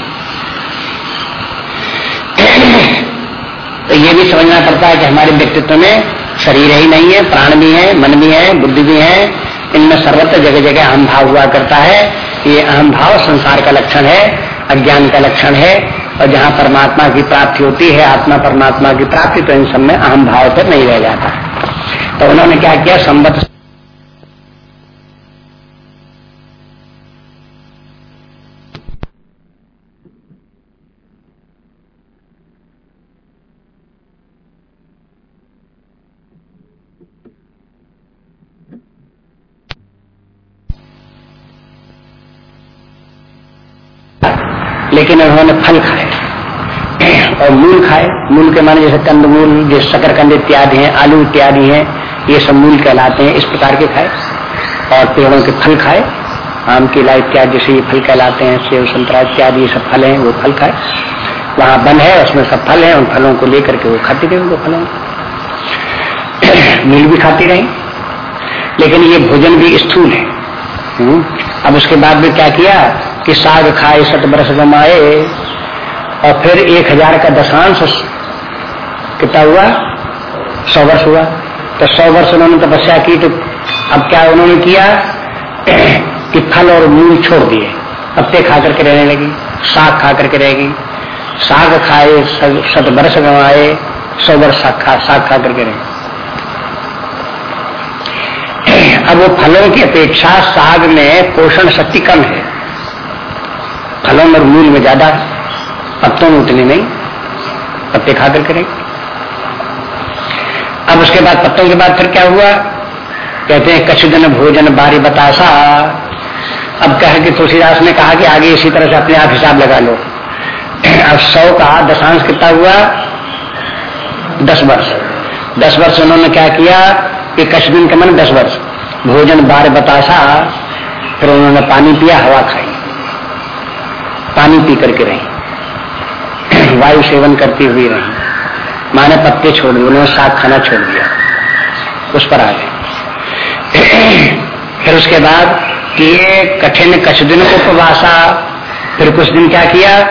Speaker 1: तो ये भी समझना पड़ता है कि हमारे व्यक्तित्व में शरीर ही नहीं है, प्राण भी है, मन भी है, बुद्धि भी है। इनमें सर्वत्र जगह जगह अहम भाव हुआ करता है। ये अहम भाव संसार का लक्षण है, अज्ञान का लक्षण है और जहाँ परमात्मा की प्राप्ति होती है, आत्मा परमात्मा की प्राप्ति तो इन सब में अहम भाव पर नहीं रह जाता। तो उन्होंने क्या किया? संबत लेकिन उन्होंने फल खाए और मूल खाए। मूल के माने जैसे कंदमूल जैसे शकरकंद इत्यादि हैं, आलू इत्यादि हैं, ये सब मूल कहलाते हैं, इस प्रकार के खाए। और पेड़ों के फल खाए, आम केला इत्यादि जैसे ये फल कहलाते हैं सेव संतरा इत्यादि, ये सब फल हैं, वो फल खाए। वहाँ बन है, उसमें सब फल हैं, उन फलों को लेकर के वो खाती [clears throat] रहे वो फलों मील भी खाती रही। लेकिन ये भोजन भी स्थूल है। हम्म। अब उसके बाद में क्या किया कि साग खाए सत बरस गमाए और फिर एक हज़ार का दशांश कितना हुआ? सौ वर्ष हुआ। तो सौ वर्ष उन्होंने तपस्या की तो अब क्या उन्होंने किया? [clears throat] कि फल और मूल छोड़ दिए। पत्ते खा करके रहने लगी, साग खा करके रहेगी साग खाए सत वर्ष गंवाए, सौ वर्ष साग खा साग खा करके रहे। [clears throat] अब वो फलों की अपेक्षा साग में पोषण शक्ति कम है। फलों और मूल में ज़्यादा पत्तों में उतनी नहीं पत्ते खा कर करें। अब उसके बाद पत्तों के बाद फिर क्या हुआ? कहते हैं कछु दिन भोजन बारी बतासा। अब कह कि तुलसीदास ने कहा कि आगे इसी तरह से अपने आप हिसाब लगा लो। अब सौ का दशांश कितना हुआ? दस वर्ष। दस वर्ष उन्होंने क्या किया? कि दिन के मन दस वर्ष। भोजन बार बतासा। फिर उन्होंने पानी पिया, हवा खाई। पानी पी करके रही। वायु सेवन करती हुई रही। माने पत्ते छोड़ दिए, उन्होंने साग खाना छोड़ दिया। उस पर आ गए। [clears throat] फिर उसके बाद किए कठिन कछ दिन को प्रवासा फिर कुछ दिन क्या किया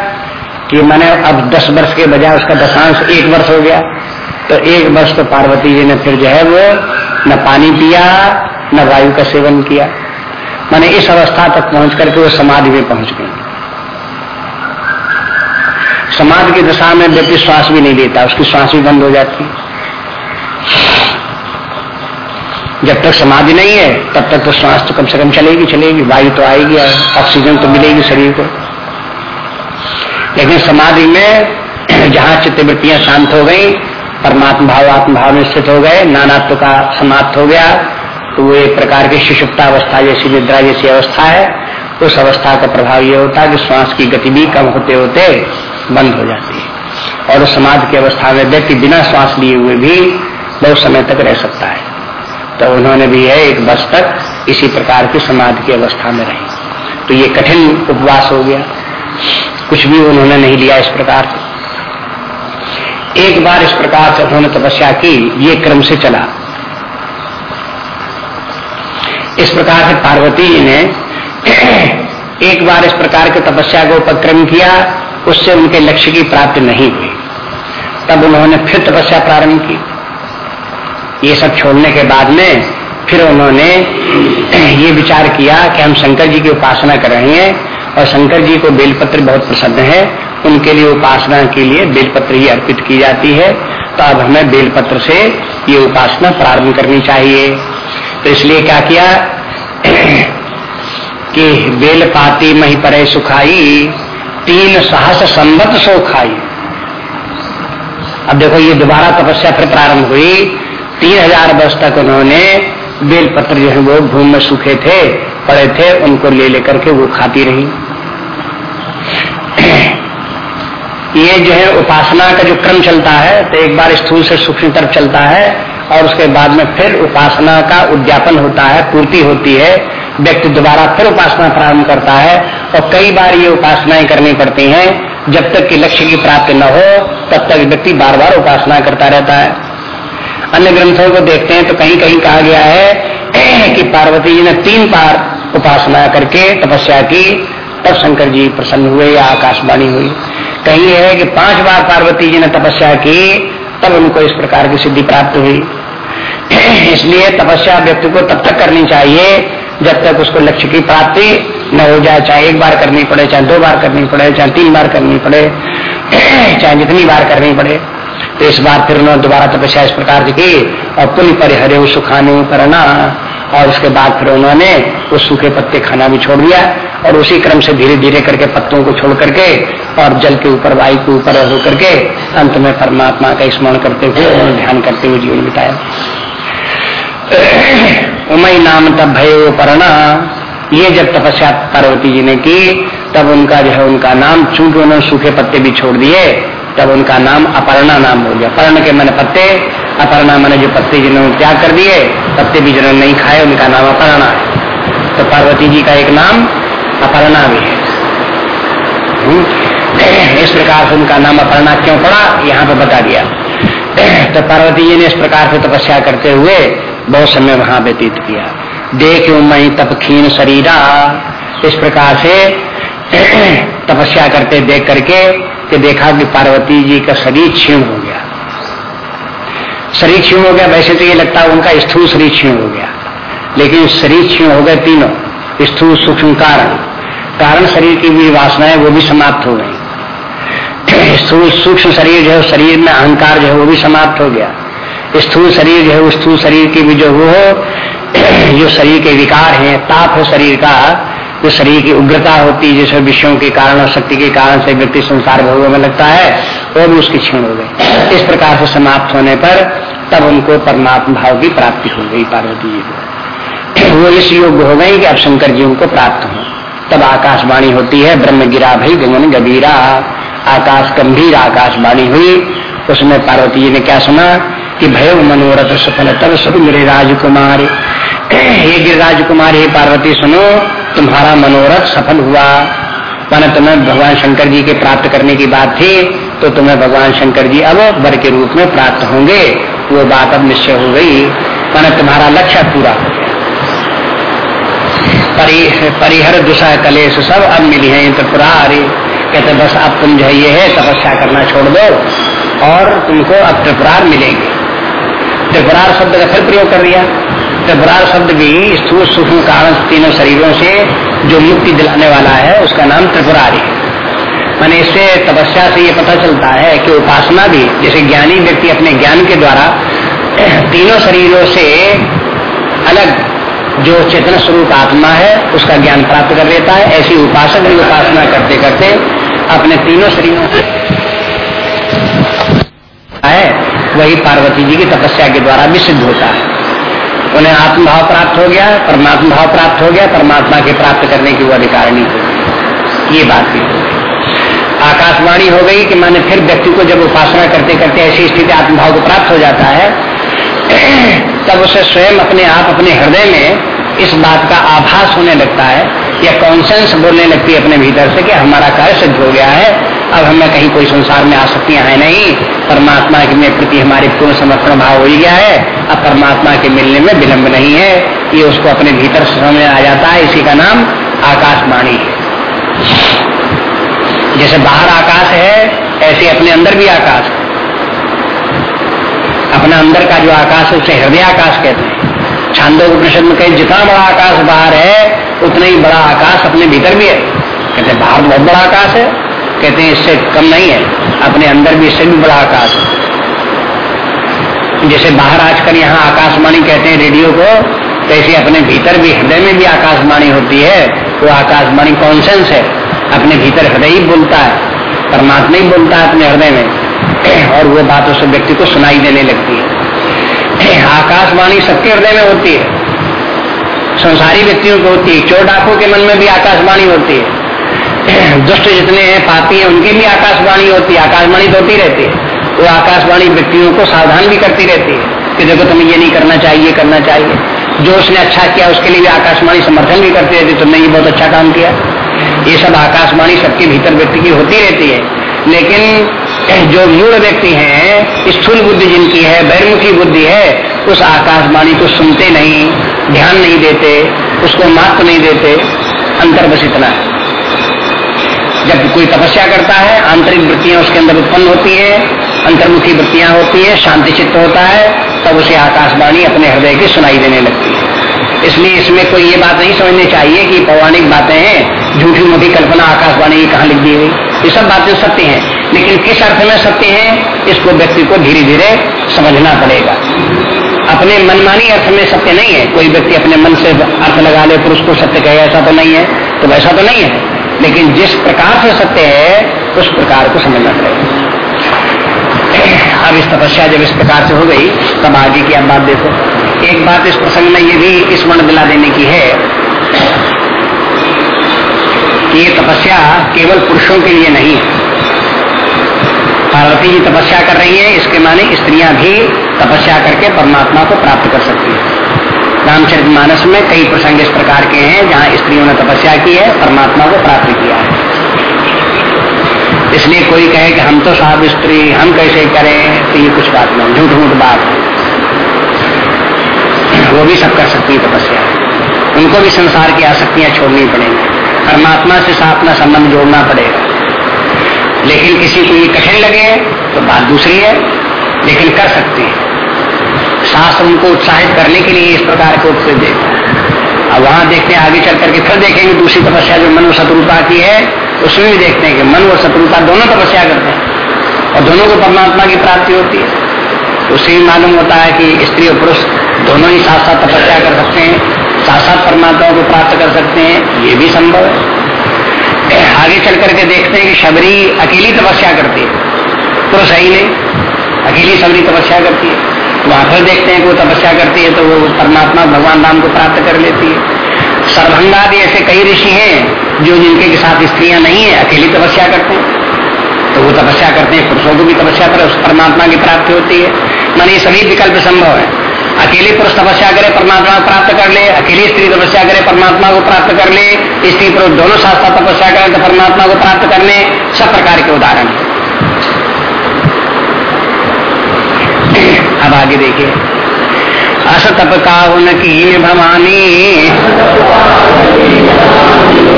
Speaker 1: कि मैंने अब दस वर्ष के बजाय उसका दशांश एक वर्ष हो गया। तो एक वर्ष तो पार्वती जी ने फिर जो है वो न पानी पिया, न वायु का सेवन किया। मैंने इस अवस्था तक पहुँच करके वो समाधि में पहुँच गई। समाधि की दशा में व्यक्ति श्वास भी नहीं देता उसकी श्वास भी बंद हो जाती जब तक समाधि नहीं है, तब तक तो श्वास तो कम से कम चलेगी चलेगी, वायु तो आएगी ऑक्सीजन तो मिलेगी शरीर को। लेकिन समाधि में [clears throat] जहाँ चित्त वृत्तियाँ शांत हो गई, परमात्मा भाव आत्म भाव में स्थित हो गए, नानात्व का समाप्त हो गया तो वो एक प्रकार की शिशुप्ता अवस्था जैसी, निद्रा जैसी अवस्था है। उस अवस्था का प्रभाव ये होता है कि श्वास की गति भी कम होते होते बंद हो जाती है। और उस समाधि की अवस्था में व्यक्ति बिना श्वास लिए हुए भी बहुत समय तक रह सकता है। तो उन्होंने भी है, एक वर्ष तक इसी प्रकार की समाधि की अवस्था में रही। तो ये कठिन उपवास हो गया। कुछ भी उन्होंने नहीं लिया इस प्रकार से। एक बार इस प्रकार से उन्होंने तपस्या की, ये क्रम से चला। इस प्रकार से पार्वती जी ने [clears throat] एक बार इस प्रकार के तपस्या को उपक्रम किया। उससे उनके लक्ष्य की प्राप्ति नहीं हुई। तब उन्होंने फिर तपस्या प्रारंभ की। ये सब छोड़ने के बाद में फिर उन्होंने ये विचार किया कि हम शंकर जी की उपासना कर रहे हैं और शंकर जी को बेलपत्र बहुत पसंद है। उनके लिए उपासना के लिए बेलपत्र ही अर्पित की जाती है। तो अब हमें बेलपत्र से ये उपासना प्रारंभ करनी चाहिए। तो इसलिए क्या किया कि बेल पाती मही परे सुखाई। तीन सहस संबत सो खाई। अब देखो, ये दोबारा तपस्या फिर प्रारंभ हुई। तीन हज़ार वर्ष तक उन्होंने बेलपत्र जो है वो भूमि में सूखे थे, पड़े थे, उनको ले लेकर के वो खाती रही। ये जो है उपासना का जो क्रम चलता है तो एक बार स्थूल से सूक्ष्म तरफ़ चलता है, और उसके बाद में फिर उपासना का उद्यापन होता है, पूर्ति होती है। व्यक्ति दोबारा फिर उपासना प्रारंभ करता है और कई बार ये उपासनाएँ करनी पड़ती हैं। जब तक कि लक्ष्य की प्राप्ति न हो, तब तक व्यक्ति बार बार उपासना करता रहता है। अन्य ग्रंथों को देखते हैं तो कहीं कहीं कहा गया है कि पार्वती जी ने तीन बार उपासना करके तपस्या की, तब शंकर जी प्रसन्न हुए या आकाशवाणी हुई। कहीं है कि पाँच बार पार्वती जी ने तपस्या की, तब उनको इस प्रकार की सिद्धि प्राप्त हुई। इसलिए तपस्या व्यक्ति को तब तक करनी चाहिए जब तक उसको लक्ष्य की प्राप्ति न हो जाए, चाहे एक बार करनी पड़े, चाहे दो बार करनी पड़े, चाहे तीन बार करनी पड़े, [clears throat] चाहे जितनी बार करनी पड़े तो इस बार फिर उन्होंने दोबारा तपस्या इस प्रकार से की, और पुल परिहरे सुखाने करना। और उसके बाद फिर उन्होंने उस सूखे पत्ते खाना भी छोड़ दिया, और उसी क्रम से धीरे धीरे करके पत्तों को छोड़ करके, और जल के ऊपर, वायु के ऊपर होकर के, अंत में परमात्मा का स्मरण करते हुए उन्होंने ध्यान करते हुए जीवन बिताया। [coughs] उमई नाम तब भयो परणा। ये जब तपस्या पार्वती जी ने की, तब उनका जो है, उनका नाम चूँकि उन्होंने सूखे पत्ते भी छोड़ दिए। तब उनका नाम अपर्णा नाम हो गया। पर्ण के मन पत्ते, अपर्णा मैंने जो पत्ते जिन्होंने त्याग कर दिए, पत्ते भी जिन्होंने नहीं खाए, उनका नाम अपर्णा है। तो पार्वती जी का एक नाम अपर्णा भी है। हम्म। [coughs] इस प्रकार से उनका नाम अपर्णा क्यों पड़ा, यहाँ पे बता दिया। [coughs] तो पार्वती जी ने इस प्रकार से तपस्या करते हुए बहुत समय वहाँ व्यतीत किया। देख मई तप खीन शरीरा। इस प्रकार से [clears throat] तपस्या करते देख करके कि देखा कि पार्वती जी का शरीर क्षीण हो गया। शरीर क्षीण हो गया, वैसे तो ये लगता है उनका स्थूल शरीर क्षीण हो गया। लेकिन शरीर क्षीण हो गए तीनों, स्थूल, सूक्ष्म कारण। कारण शरीर की भी वासनाएँ, वो भी समाप्त हो गई। [clears throat] स्थूल, सूक्ष्म शरीर जो है, शरीर में अहंकार जो है, वो भी समाप्त हो गया। स्थूल शरीर जो है स्थूल शरीर की भी जो वो [clears throat] जो शरीर के विकार हैं, ताप है शरीर का, जो शरीर की उग्रता होती है जैसे विषयों के कारण और शक्ति के कारण से व्यक्ति संसार भोगों में लगता है, वो भी उसकी क्षीण हो गई इस प्रकार से समाप्त होने पर तब उनको परमात्मा भाव की प्राप्ति हो गई, पार्वती जी को। [clears throat] वो इस योग्य हो गई कि अब शंकर जी उनको प्राप्त हो। तब आकाशवाणी होती है ब्रह्म गिरा भई गगन गभीरा। आकाश गंभीर आकाशवाणी हुई। उसमें पार्वती जी ने क्या सुना? कि भय मनोरथ सफल तब सब मेरे राजकुमार। ये गिरिराज हे पार्वती सुनो तुम्हारा मनोरथ सफल हुआ। माना तुम्हें भगवान शंकर जी के प्राप्त करने की बात थी तो तुम्हें भगवान शंकर जी अब वर के रूप में प्राप्त होंगे। वो बात अब निश्चय हो गई। माना तुम्हारा लक्ष्य पूरा हो गया। परि, परिहर दुषा कलेश सब अब मिली है त्रिपुरारी कहते बस अब तुम जो ये है तपस्या करना छोड़ दो और तुमको अब त्रिपुरार मिलेंगे। त्रिपुरार शब्द का फिर प्रयोग कर दिया। त्रिपुरार शब्द भी स्थूल सूक्ष्म कारण तीनों शरीरों से जो मुक्ति दिलाने वाला है, उसका नाम त्रिपुरारी मैंने इससे तपस्या से ये पता चलता है कि उपासना भी, जैसे ज्ञानी व्यक्ति अपने ज्ञान के द्वारा [clears throat] तीनों शरीरों से अलग जो चेतन स्वरूप आत्मा है, उसका ज्ञान प्राप्त कर लेता है। ऐसी उपासक भी उपासना करते करते अपने तीनों शरीरों से है। वही पार्वती जी की तपस्या के द्वारा भी सिद्ध होता है। उन्हें आत्मभाव प्राप्त हो गया परमात्मा भाव प्राप्त हो गया, परमात्मा के प्राप्त करने की वो अधिकारिणी हो ये बात भी आकाशवाणी हो गई कि माने फिर व्यक्ति को जब उपासना करते करते ऐसी स्थिति आत्मभाव को प्राप्त हो जाता है, [clears throat] तब उसे स्वयं अपने आप, अपने हृदय में इस बात का आभास होने लगता है या कॉन्सेंस बोलने लगती है अपने भीतर से कि हमारा कार्य सिद्ध हो गया है। अब हमें कहीं कोई संसार में आसक्तियाँ है नहीं। परमात्मा के प्रति हमारे पूर्ण समर्पण भाव हो गया है। अब परमात्मा के मिलने में विलंब नहीं है। ये उसको अपने भीतर समझ आ जाता है। इसी का नाम आकाशवाणी है। जैसे बाहर आकाश है, ऐसे अपने अंदर भी आकाश है। अपना अंदर का जो आकाश है, उसे हृदय आकाश कहते हैं। छांदो उपनिषद में कहीं जितना बड़ा आकाश बाहर है, उतना ही बड़ा आकाश अपने भीतर भी है। कहते बाहर बहुत बड़ा आकाश है। कहते हैं, इससे कम नहीं है। अपने अंदर भी इससे भी बड़ा आकाश। जैसे बाहर आजकल यहाँ आकाशवाणी कहते हैं रेडियो को, तैसे अपने भीतर भी, हृदय में भी आकाशवाणी होती है। वो आकाशवाणी कॉन्सेंस है। अपने भीतर हृदय ही बोलता है। परमात्मा ही बोलता है अपने हृदय में। और वो बात उस व्यक्ति को सुनाई देने लगती है। आकाशवाणी सबके हृदय में होती है। संसारी व्यक्तियों को होती है। चोर डाकू के मन में भी आकाशवाणी होती है। [coughs] दुष्ट जितने हैं, पापी हैं, उनकी भी आकाशवाणी होती है, आकाशवाणी तो होती रहती है। वो आकाशवाणी व्यक्तियों को सावधान भी करती रहती है कि देखो तुम्हें ये नहीं करना चाहिए करना चाहिए। जो उसने अच्छा किया, उसके लिए भी आकाशवाणी समर्थन भी करती रहती तुमने ये बहुत अच्छा काम किया। ये सब आकाशवाणी सबके भीतर व्यक्ति की होती रहती है। लेकिन [coughs] जो मूल व्यक्ति हैं, स्थूल बुद्धि जिनकी है बैरमुखी बुद्धि है, उस आकाशवाणी को सुनते नहीं, ध्यान नहीं देते, उसको मात तो नहीं देते अंतर बस इतना है जब कोई तपस्या करता है, आंतरिक वृत्तियाँ उसके अंदर उत्पन्न होती है, अंतर्मुखी वृत्तियाँ होती है, शांति चित्त होता है, तब उसे आकाशवाणी अपने हृदय की सुनाई देने लगती है। इसलिए इसमें कोई ये बात नहीं समझनी चाहिए कि पौराणिक बातें हैं, झूठी मोटी कल्पना आकाशवाणी की कहाँ लिख दी गई ये सब बातें सत्य हैं, लेकिन किस अर्थ में सत्य है, इसको व्यक्ति को धीरे धीरे समझना पड़ेगा। अपने मनमानी अर्थ में सत्य नहीं है। कोई व्यक्ति अपने मन से अर्थ लगा ले पुरुष को सत्य कहे, ऐसा तो नहीं है। तो वैसा तो नहीं है। लेकिन जिस प्रकार से सत्य है, उस प्रकार को समझना पड़ेगा। अब इस तपस्या जब इस प्रकार से हो गई, तब आगे की आप बात देखो। एक बात इस प्रसंग में ये भी स्मरण दिला देने की है कि ये तपस्या केवल पुरुषों के लिए नहीं है। पार्वती जी तपस्या कर रही है, इसके माने स्त्रियाँ भी तपस्या करके परमात्मा को प्राप्त कर सकती है। रामचरित मानस में कई प्रसंग इस प्रकार के हैं, जहाँ स्त्रियों ने तपस्या की है, परमात्मा को प्राप्त किया है। इसलिए कोई कहे कि हम तो साहब स्त्री, हम कैसे करें तो ये कुछ बात नहीं झूठ मूठ बात। वो भी सब कर सकती है तपस्या। उनको भी संसार की आसक्तियाँ छोड़नी पड़ेंगी। परमात्मा से साथ अपना संबंध जोड़ना पड़ेगा। लेकिन किसी को ये कठिन लगे तो बात दूसरी है, लेकिन कर सकते हैं। शास्त्र उनको उत्साहित करने के लिए इस प्रकार के उत्सव देता है। अब वहाँ देखते हैं, आगे चल करके फिर देखेंगे दूसरी तपस्या जो मन शत्रुता की है, उसमें भी देखते हैं कि मन और शत्रुता दोनों तपस्या करते हैं और दोनों को परमात्मा की प्राप्ति होती है। उससे भी मालूम होता है कि स्त्री और पुरुष दोनों ही साथ साथ तपस्या कर सकते हैं साथ साथ परमात्मा को प्राप्त कर सकते हैं, ये भी संभव है। आगे चल करके देखते हैं कि शबरी अकेली तपस्या करती है, पुरुष ही नहीं, अकेली शबरी तपस्या करती है। वहाँ फिर देखते हैं कि वो तपस्या करती है तो वो परमात्मा भगवान राम को प्राप्त कर लेती है। सर्वंगादि ऐसे कई ऋषि हैं, जो जिनके के साथ स्त्रियाँ नहीं है, अकेली तपस्या करते हैं। तो वो तपस्या करते हैं, पुरुषों को भी तपस्या कर, उस परमात्मा की प्राप्ति होती है। मान ये सभी विकल्प संभव है। अकेले पुरुष तपस्या करे, परमात्मा को प्राप्त कर ले, अकेली स्त्री तपस्या करे, परमात्मा को प्राप्त कर ले, स्त्री पुरुष दोनों साथ साथ तपस्या करें तो परमात्मा को प्राप्त करने सब प्रकार के उदाहरण अब आगे देखिए। अस तप का उनकी भवानी।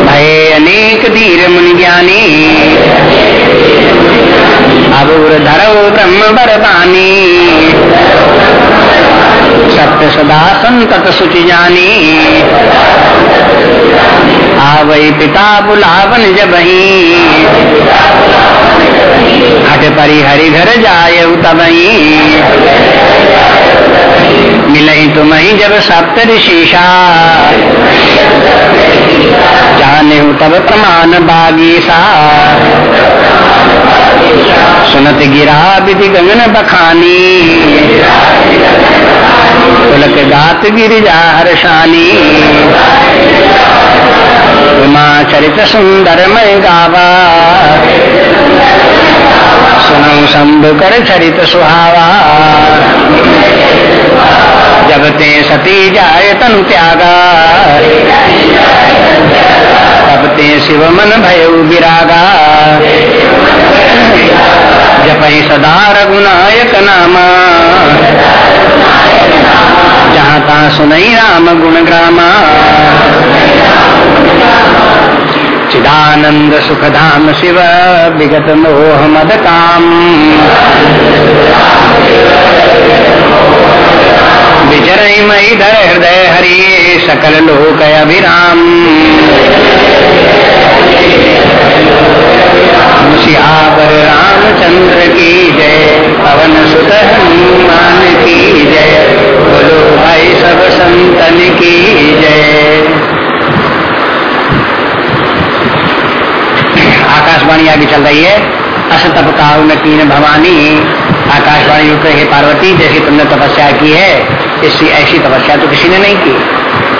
Speaker 1: भय अनेक धीर मुनि ज्ञानी। अब धरो ब्रह्म बरपानी सत्य सदा संतत सुचि जानी। आवई पिता बुलावन जब हट परी हरि घर जाय तब मिल तुम ही जब सप्त ऋषिषा जाने तब प्रमाण बागीसा सुनत गिरा विधि गगन बखानी। पुलक गात गिरिजा हर्षानी उमा चरित सुंदर मय गावा। सुनऊ शंभु कर चरित सुहावा। जब ते सती जाय तनु त्यागा। तब ते शिव मन भय विरागा जपई सदा रघुनायक नामा। जहाँ तहाँ सुनई राम गुण ग्रामा। चिदानंद सुख धाम शिव, विगत मोह मद काम। विचरई मई धर हृदय हरि, सकल लोक अभिराम। सियावर रामचंद्र की जय, पवन सुत हनुमान की जय, बोलो भाई सब संतन की जय। आकाशवाणी आगे चल रही है। असतप काउन तीन भवानी, आकाशवाणी युक्त हे पार्वती, जैसी तुमने तपस्या की है, इससे ऐसी तपस्या तो किसी ने नहीं की।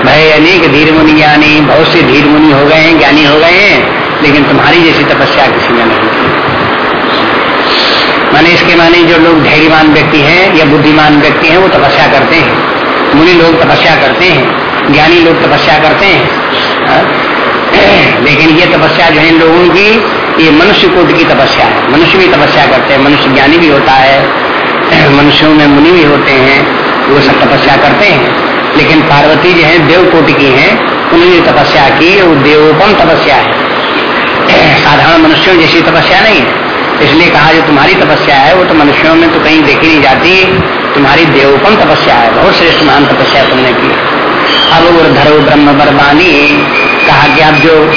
Speaker 1: भाई अनेक धीर मुनि ज्ञानी, बहुत से धीर मुनि हो गए हैं, ज्ञानी हो गए हैं, लेकिन तुम्हारी जैसी तपस्या किसी ने नहीं की। माने इसके माने जो लोग धैर्यवान व्यक्ति हैं या बुद्धिमान व्यक्ति हैं, वो तपस्या करते हैं। मुनि लोग तपस्या करते हैं, ज्ञानी लोग तपस्या करते हैं। हाँ? लेकिन ये तपस्या जो है इन लोगों की, ये मनुष्य कोट की तपस्या है। मनुष्य भी तपस्या करते हैं, मनुष्य ज्ञानी भी होता है, [clears throat] मनुष्यों में मुनि भी होते हैं, वो सब तपस्या करते हैं। लेकिन पार्वती जो है देव कोटि की है, उन्होंने तपस्या की, वो देवोपम तपस्या है। [clears throat] साधारण मनुष्यों जैसी तपस्या नहीं इसलिए कहा, जो तुम्हारी तपस्या है, वो तो मनुष्यों में तो कहीं देखी नहीं जाती। तुम्हारी देवोपम तपस्या है। बहुत श्रेष्ठ महान तपस्या तुमने की। अब वो धरो ब्रह्म बरबानी। कहा कि अब जो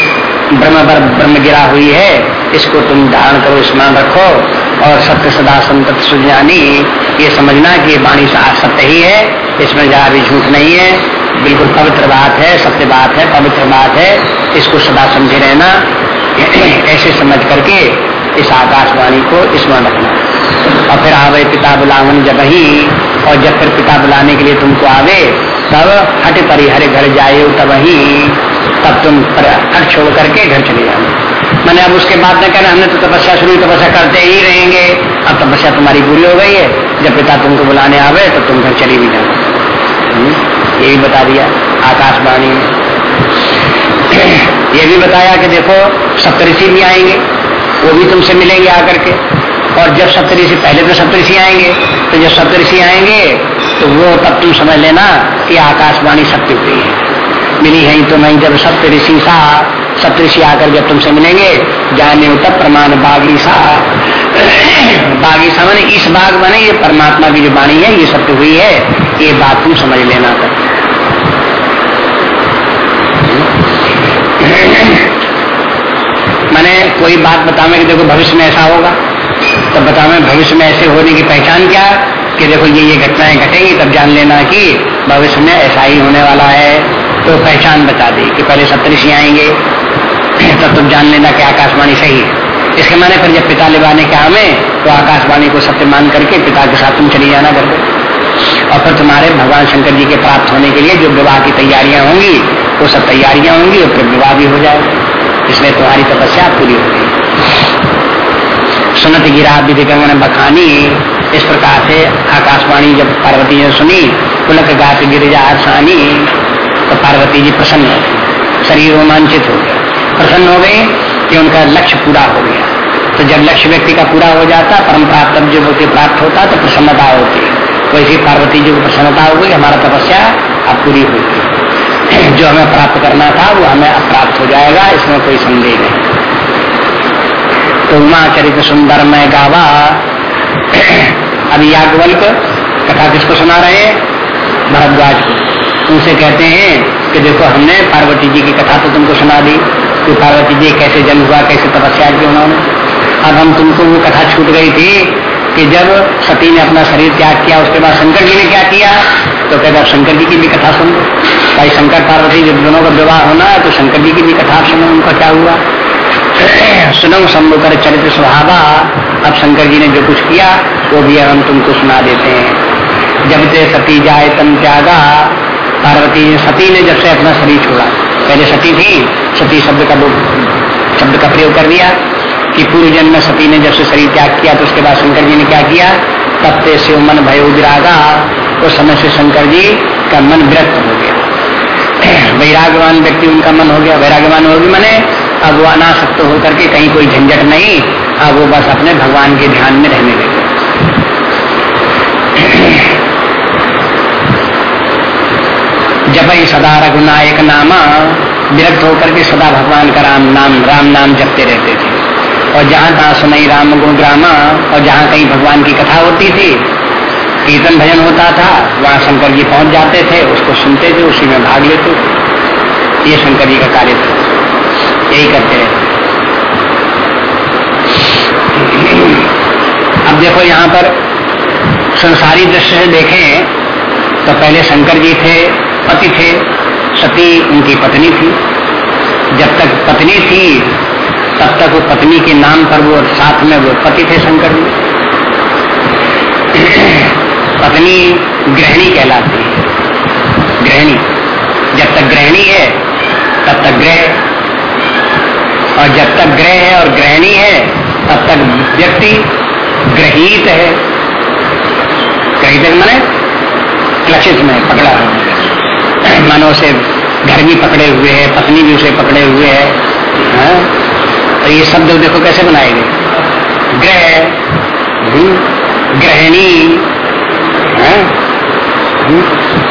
Speaker 1: ब्रह्म बर ब्रह्म गिरा हुई है, इसको तुम धारण करो स्मरण रखो। और सत्य सदा संतत सुजानी, ये समझना कि वाणी सत्य ही है, इसमें जरा भी झूठ नहीं है। बिल्कुल पवित्र बात है, सत्य बात है, पवित्र बात है, इसको सदा समझे रहना। [clears throat] ऐसे समझ करके इस आकाशवाणी को स्मरण रखना। और फिर आवे पिता बुलावन जब ही, और जब फिर पिता बुलाने के लिए तुमको आवे, तब हट परिहर घर जाए तब ही। तब तुम हट छोड़ करके घर चले जाओ। मैंने अब उसके बाद में कहना हमने तो तपस्या शुरू तपस्या करते ही रहेंगे। अब तपस्या तुम्हारी पूरी हो गई है। जब पिता तुमको बुलाने आवे तो तुम घर चली भी जाओ। हम्म, ये भी बता दिया आकाशवाणी ये भी बताया कि देखो सप्तऋषि भी आएँगे वो भी तुमसे मिलेंगे आकर के। और जब सप्तऋषि पहले तो सप्तऋषि आएँगे तो जब सप्तऋषि आएँगे तो वो तब तुम समझ लेना कि आकाशवाणी सत्य हुई है। मिली है तो नहीं जब सप्तऋषि सा सप्तऋषि आकर जब तुमसे मिलेंगे, जाने तब प्रमाण बागी सा। बागी सा मैंने इस बाग बने ये परमात्मा की जो वाणी है, ये सत्य हुई है, ये बात तुम समझ लेना। तक मैंने कोई बात बतावे कि देखो भविष्य में ऐसा होगा तो बतावे भविष्य में ऐसे होने की पहचान क्या, कि देखो ये ये घटनाएँ घटेंगी, तब जान लेना कि भविष्य में ऐसा ही होने वाला है। तो पहचान बता दी कि पहले सप्तऋषि आएँगे, तब तुम जान लेना कि आकाशवाणी सही है। इसके माने फिर जब पिता लिवाने के आवे तो आकाशवाणी को सत्य मान करके पिता के साथ तुम चली जाना करके और फिर तुम्हारे भगवान शंकर जी के प्राप्त होने के लिए जो विवाह की तैयारियाँ होंगी, वो सब तैयारियाँ होंगी और फिर विवाह भी हो जाए इसलिए तुम्हारी तपस्या पूरी हो गई। सुनत गिरा विधि कंगन बखानी, इस प्रकार से आकाशवाणी जब पार्वती ने सुनी पुलक गात गिरिजा हर्षानी तो पार्वती जी प्रसन्न हो गई शरीर रोमांचित हो गया। प्रसन्न हो गए कि उनका लक्ष्य पूरा हो गया। तो जब लक्ष्य व्यक्ति का पूरा हो जाता, परम प्राप्त जो व्यक्ति प्राप्त होता तो प्रसन्नता होती। वैसे पार्वती जी को प्रसन्नता हो गई, हमारा तपस्या अब पूरी हो गई। [clears throat] जो हमें प्राप्त करना था, वो हमें अब प्राप्त हो जाएगा, इसमें कोई संदेह नहीं। तो उमा चरित्र सुंदर में गावा। [clears throat] अभी याज्ञवल्क कथा किसको सुना रहे हैं? भरद्वाज को। उनसे कहते हैं कि देखो, हमने पार्वती जी की कथा तो तुमको सुना दी, कि पार्वती जी कैसे जन्म हुआ, कैसे तपस्या की उन्होंने। अब हम तुमको वो कथा छूट गई थी कि जब सती ने अपना शरीर त्याग किया, उसके बाद शंकर जी ने क्या किया तो कहते शंकर जी की भी कथा सुन। लो भाई शंकर, पार्वती जब दोनों का विवाह होना तो शंकर जी की भी कथा सुनो, उनका क्या हुआ? सुनो शंभु कर चरित्र स्वभावा। अब शंकर जी ने जो कुछ किया, वो भी हम तुमको सुना देते हैं। जब ते सती जाए तन त्यागा पार्वती सती ने जब से अपना शरीर छोड़ा, पहले सती थी, सती शब्द का शब्द का प्रयोग कर दिया कि पूर्व जन्म में सती ने जब से शरीर त्याग किया तो उसके बाद शंकर जी ने क्या किया? तब ते से मन भयो विरागा उस समय से शंकर जी का मन विरक्त हो गया। [clears throat] वैराग्यवान व्यक्ति उनका मन हो गया। वैराग्यवान होगी मैंने अब वो अनासक्त होकर के कहीं कोई झंझट नहीं, अब वो बस अपने भगवान के ध्यान में रहने लगे। [clears throat] जब ही सदा रघुनायक नामा, विरक्त होकर के सदा भगवान का राम नाम राम नाम जपते रहते थे। और जहाँ तहां सुनई राम गुण ग्रामा, और जहाँ कहीं भगवान की कथा होती थी, कीर्तन भजन होता था, वहाँ शंकर जी पहुँच जाते थे, उसको सुनते थे, उसी में भाग लेते थे। ये शंकर जी का कार्य था। यही करते रहे अब देखो यहाँ पर संसारी दृश्य से देखें तो पहले शंकर जी थे पति थे, सती उनकी पत्नी थी। जब तक पत्नी थी, तब तक वो पत्नी के नाम पर वो साथ में वो पति थे शंकर जी। पत्नी गृहिणी कहलाती है। गृहिणी। जब तक गृहिणी है, तब तक ग्रह और जब तक ग्रह है और गृहिणी है, तब तक व्यक्ति ग्रहित है। ग्रहित मैंने क्लचित में, पकड़ा है। मानो से घर भी पकड़े हुए है पत्नी भी उसे पकड़े हुए है, है? तो ये शब्द देखो कैसे बनाए गए ग्रह हम्म, गृहिणी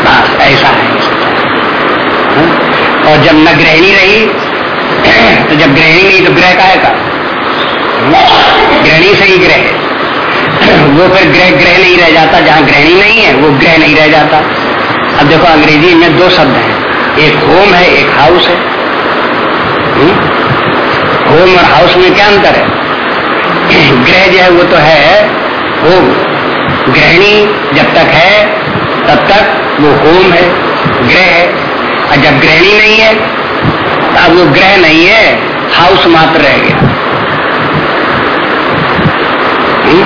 Speaker 1: बस ऐसा है। और जब न ग्रहणी रही तो जब ग्रहणी नहीं तो ग्रह का है का ग्रहणी से ही ग्रह वो फिर ग्रह ग्रह नहीं रह जाता जहाँ ग्रहणी नहीं है वो ग्रह नहीं रह जाता। अब देखो अंग्रेज़ी में दो शब्द हैं। एक होम है, एक हाउस है। होम हम्म? और हाउस में क्या अंतर है? ग्रह जो है वो तो है होम ग्रहणी जब तक है, तब तक वो होम है, ग्रह है। और जब ग्रहणी नहीं है अब वो ग्रह नहीं है हाउस मात्र रह गया। हम्म?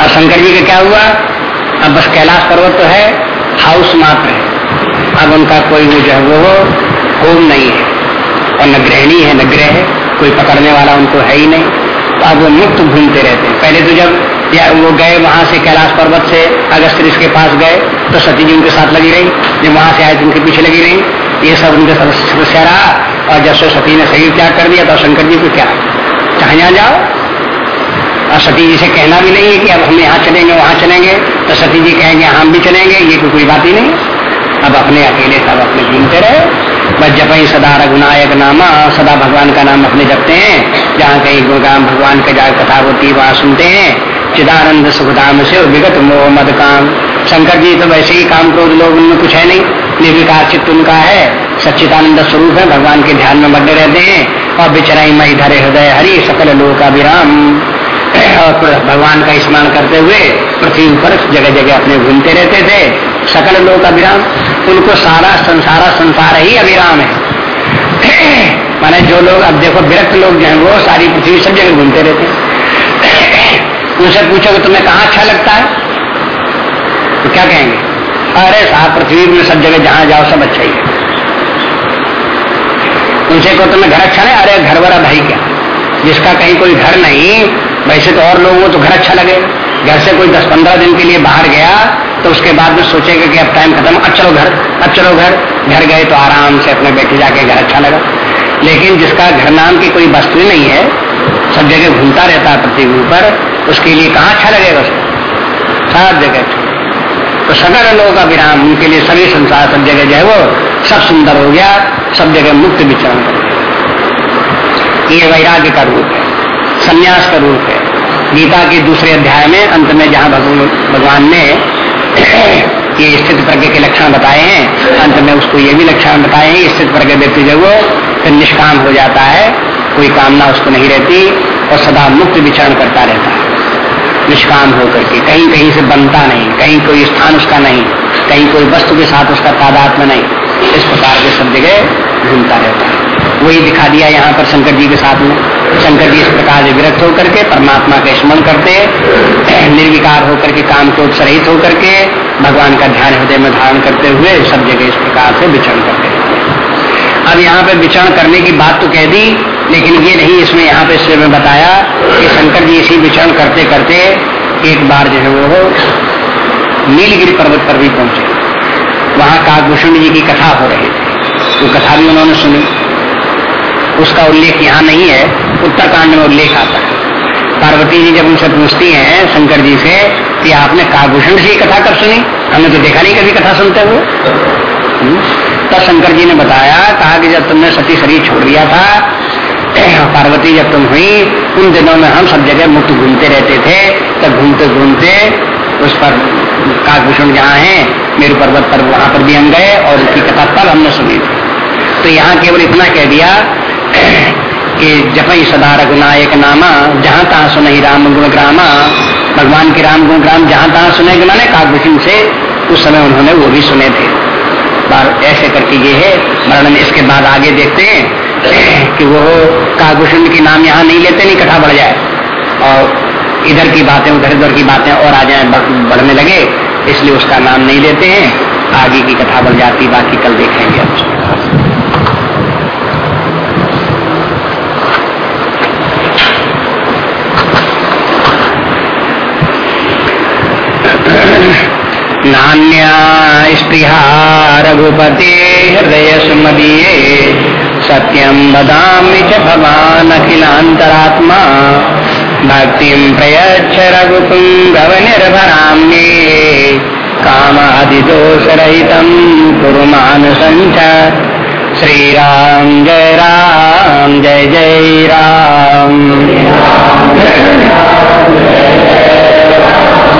Speaker 1: और शंकर जी का क्या हुआ? अब बस कैलाश पर्वत तो है हाउस मात्र है। अब उनका कोई जो है, वो होम नहीं है। और न ग्रहणी है, न ग्रह है, कोई पकड़ने वाला उनको है ही नहीं। तो अब वो मुक्त घूमते रहते हैं। पहले तो जब या वो गए वहाँ से कैलाश पर्वत से अगस्त ऋषि के पास गए तो सती जी उनके साथ लगी रही। जब वहाँ से आए तो उनके पीछे लगी रही। ये सब उनके समस्या रहा। और जब से सती ने सही त्याग कर दिया तो शंकर जी को क्या? चाहे जाओ। और सती जी से कहना भी नहीं है कि अब हम यहाँ चलेंगे, वहाँ चलेंगे। तो सती जी कहेंगे हम भी चलेंगे, ये तो कोई बात ही नहीं। अब अपने अकेले सब अपने घूमते रहे। बस जब ही सदा रघुनायक नामा, सदा भगवान का नाम अपने जपते हैं, जहाँ कहीं गुरुगाम भगवान के जहाँ कथा होती है, वहाँ सुनते हैं, चिदानंद सुखधाम से विगत मोह मद काम। शंकर जी तो वैसे ही काम क्रोध लोग, उनमें कुछ है नहीं। निर्विकार चित्त उनका है। सच्चिदानंद स्वरूप है, भगवान के ध्यान में बढ़े रहते हैं। और बिचराई मई धरे हृदय हरि सकल लोक अभिराम और भगवान का स्मरण करते हुए पृथ्वी पर जगह जगह अपने घूमते रहते थे। सकल लोक अभिराम, उनको सारा संसारा संसार ही अभिराम है। [clears throat] माने जो लोग, अब देखो विरक्त लोग जो है, वो सारी पृथ्वी सब जगह घूमते रहते [clears throat] उनसे पूछोगे तुम्हें कहाँ अच्छा लगता है? तो क्या कहेंगे? अरे साहब, पृथ्वी में सब जगह जहाँ जाओ, सब अच्छा ही है। उनसे को तुम्हें घर अच्छा नहीं? अरे घर वाला भाई क्या? जिसका कहीं कोई घर नहीं वैसे तो और लोगों को तो घर अच्छा लगे। घर से कोई दस पंद्रह दिन के लिए बाहर गया तो उसके बाद में सोचेगा कि अब टाइम खत्म, अब चलो घर, अब चलो घर। घर गए तो आराम से अपने बैठे जाके घर अच्छा लगा। लेकिन जिसका घर नाम की कोई वस्तु नहीं है, सब जगह घूमता रहता है पृथ्वी ऊपर उसके लिए कहाँ अच्छा लगेगा उसको? सब जगह अच्छा। तो सगर लोगों का विराम उनके लिए सभी संसार, सब जगह जो है वो सब सुंदर हो गया, सब जगह मुक्त विचरण ये वैराग्य का रूप संन्यास का रूप है। गीता के दूसरे अध्याय में, अंत में जहाँ भगवान ने [clears throat] ये स्थित प्रज्ञ के लक्षण बताए हैं, अंत में उसको ये भी लक्षण बताए हैं, स्थित प्रज्ञ व्यक्ति जब वो फिर निष्काम हो जाता है, कोई कामना उसको नहीं रहती और सदा मुक्त विचरण करता रहता है। निष्काम होकर के, कहीं कहीं से बनता नहीं, कहीं कोई स्थान उसका नहीं, कहीं कोई वस्तु के साथ उसका तादात्म नहीं, इस प्रकार के सब जगह घूमता रहता है। वही दिखा दिया यहाँ पर शंकर जी के साथ में। शंकर जी इस प्रकार से विरक्त होकर के, परमात्मा का स्मरण करते निर्विकार होकर के, काम को उत्सरहित होकर के, भगवान का ध्यान हृदय में धारण करते हुए सब जगह इस प्रकार से विचरण करते अब यहाँ पे विचरण करने की बात तो कह दी, लेकिन ये नहीं, इसमें यहाँ पे इसलिए बताया कि शंकर जी इसी विचरण करते करते एक बार जो है वो नीलगिरी पर्वत पर भी पहुँचे। वहाँ काकभूषण जी की कथा हो रही थी। वो कथा भी उन्होंने सुनी। उसका उल्लेख यहाँ नहीं है उत्तरकांड में उल्लेख आता है। पार्वती जी जब उनसे पूछती हैं, शंकर जी से, कि आपने काकभूषण जी की कथा कब सुनी? हमने तो देखा नहीं कभी कथा सुनते हुए। हम्म? तब शंकर जी ने बताया, कहा कि जब तुमने सती शरीर छोड़ दिया था पार्वती जब तुम हुई, उन दिनों में हम सब जगह मुक्त घूमते रहते थे। तब घूमते घूमते उस पर काकभूषण जहाँ है, मेरे पर्वत पर वहाँ पर भी हम गए, और उसकी कथा तब हमने सुनी थी। तो यहाँ केवल इतना कह दिया कि जपई सदा रघुनायक नामा, जहाँ तहां सुनही राम गुण ग्रामा, भगवान के राम गुण ग्राम जहाँ तहां सुने माने काकभूषण से, उस समय उन्होंने वो भी सुने थे। बार ऐसे करके ये है, वर्णन इसके बाद आगे देखते हैं कि वो काकभूषण के नाम यहाँ नहीं लेते, नहीं कथा बढ़ जाए। और इधर की बातें, उधर उधर की बातें और आ जाए बढ़ने लगे, इसलिए उसका नाम नहीं लेते हैं। आगे की कथा बढ़ जाती, बाकी कल देखेंगे। नान्या स्पृहा रघुपते हृदय सुमदीये। सत्यम बदामि च भवान् अखिलान्तरात्मा। भक्तिं प्रयच्छ रघुकुं भवनिर्भराम्ये कामादिदोषरहितं कुरु मानुसञ्च श्रीराम जय राम, जय जय राम।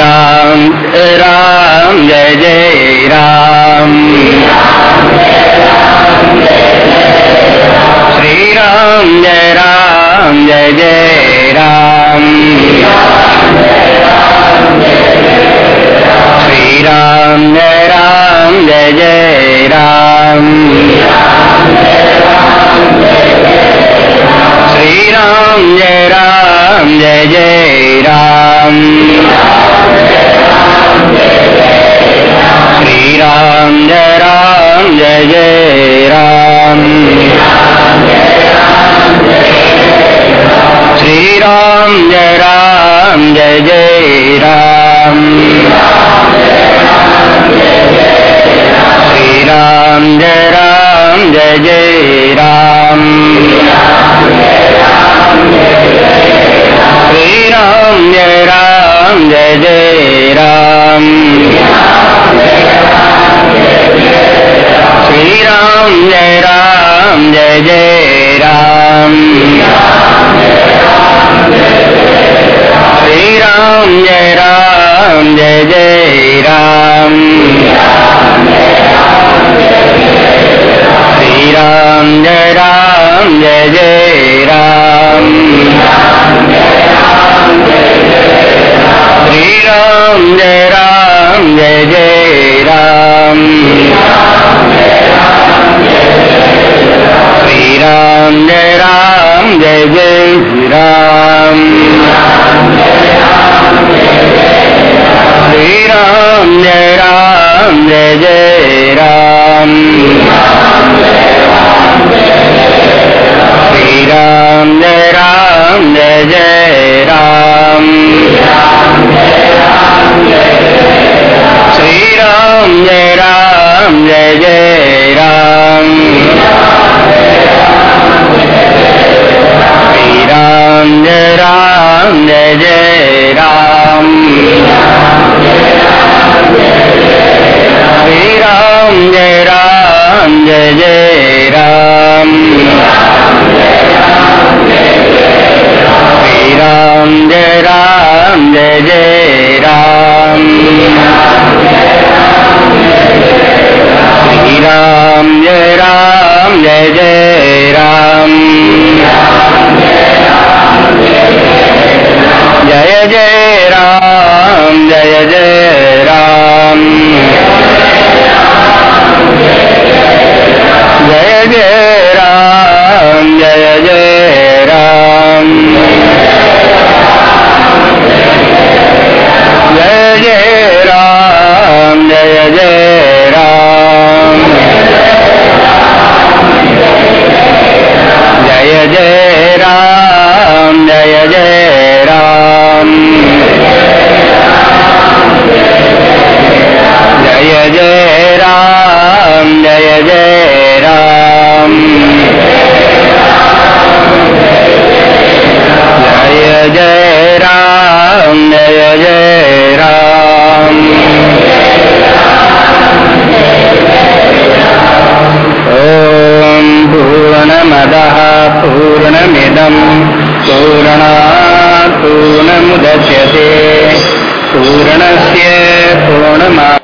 Speaker 1: राम राम जय जय राम।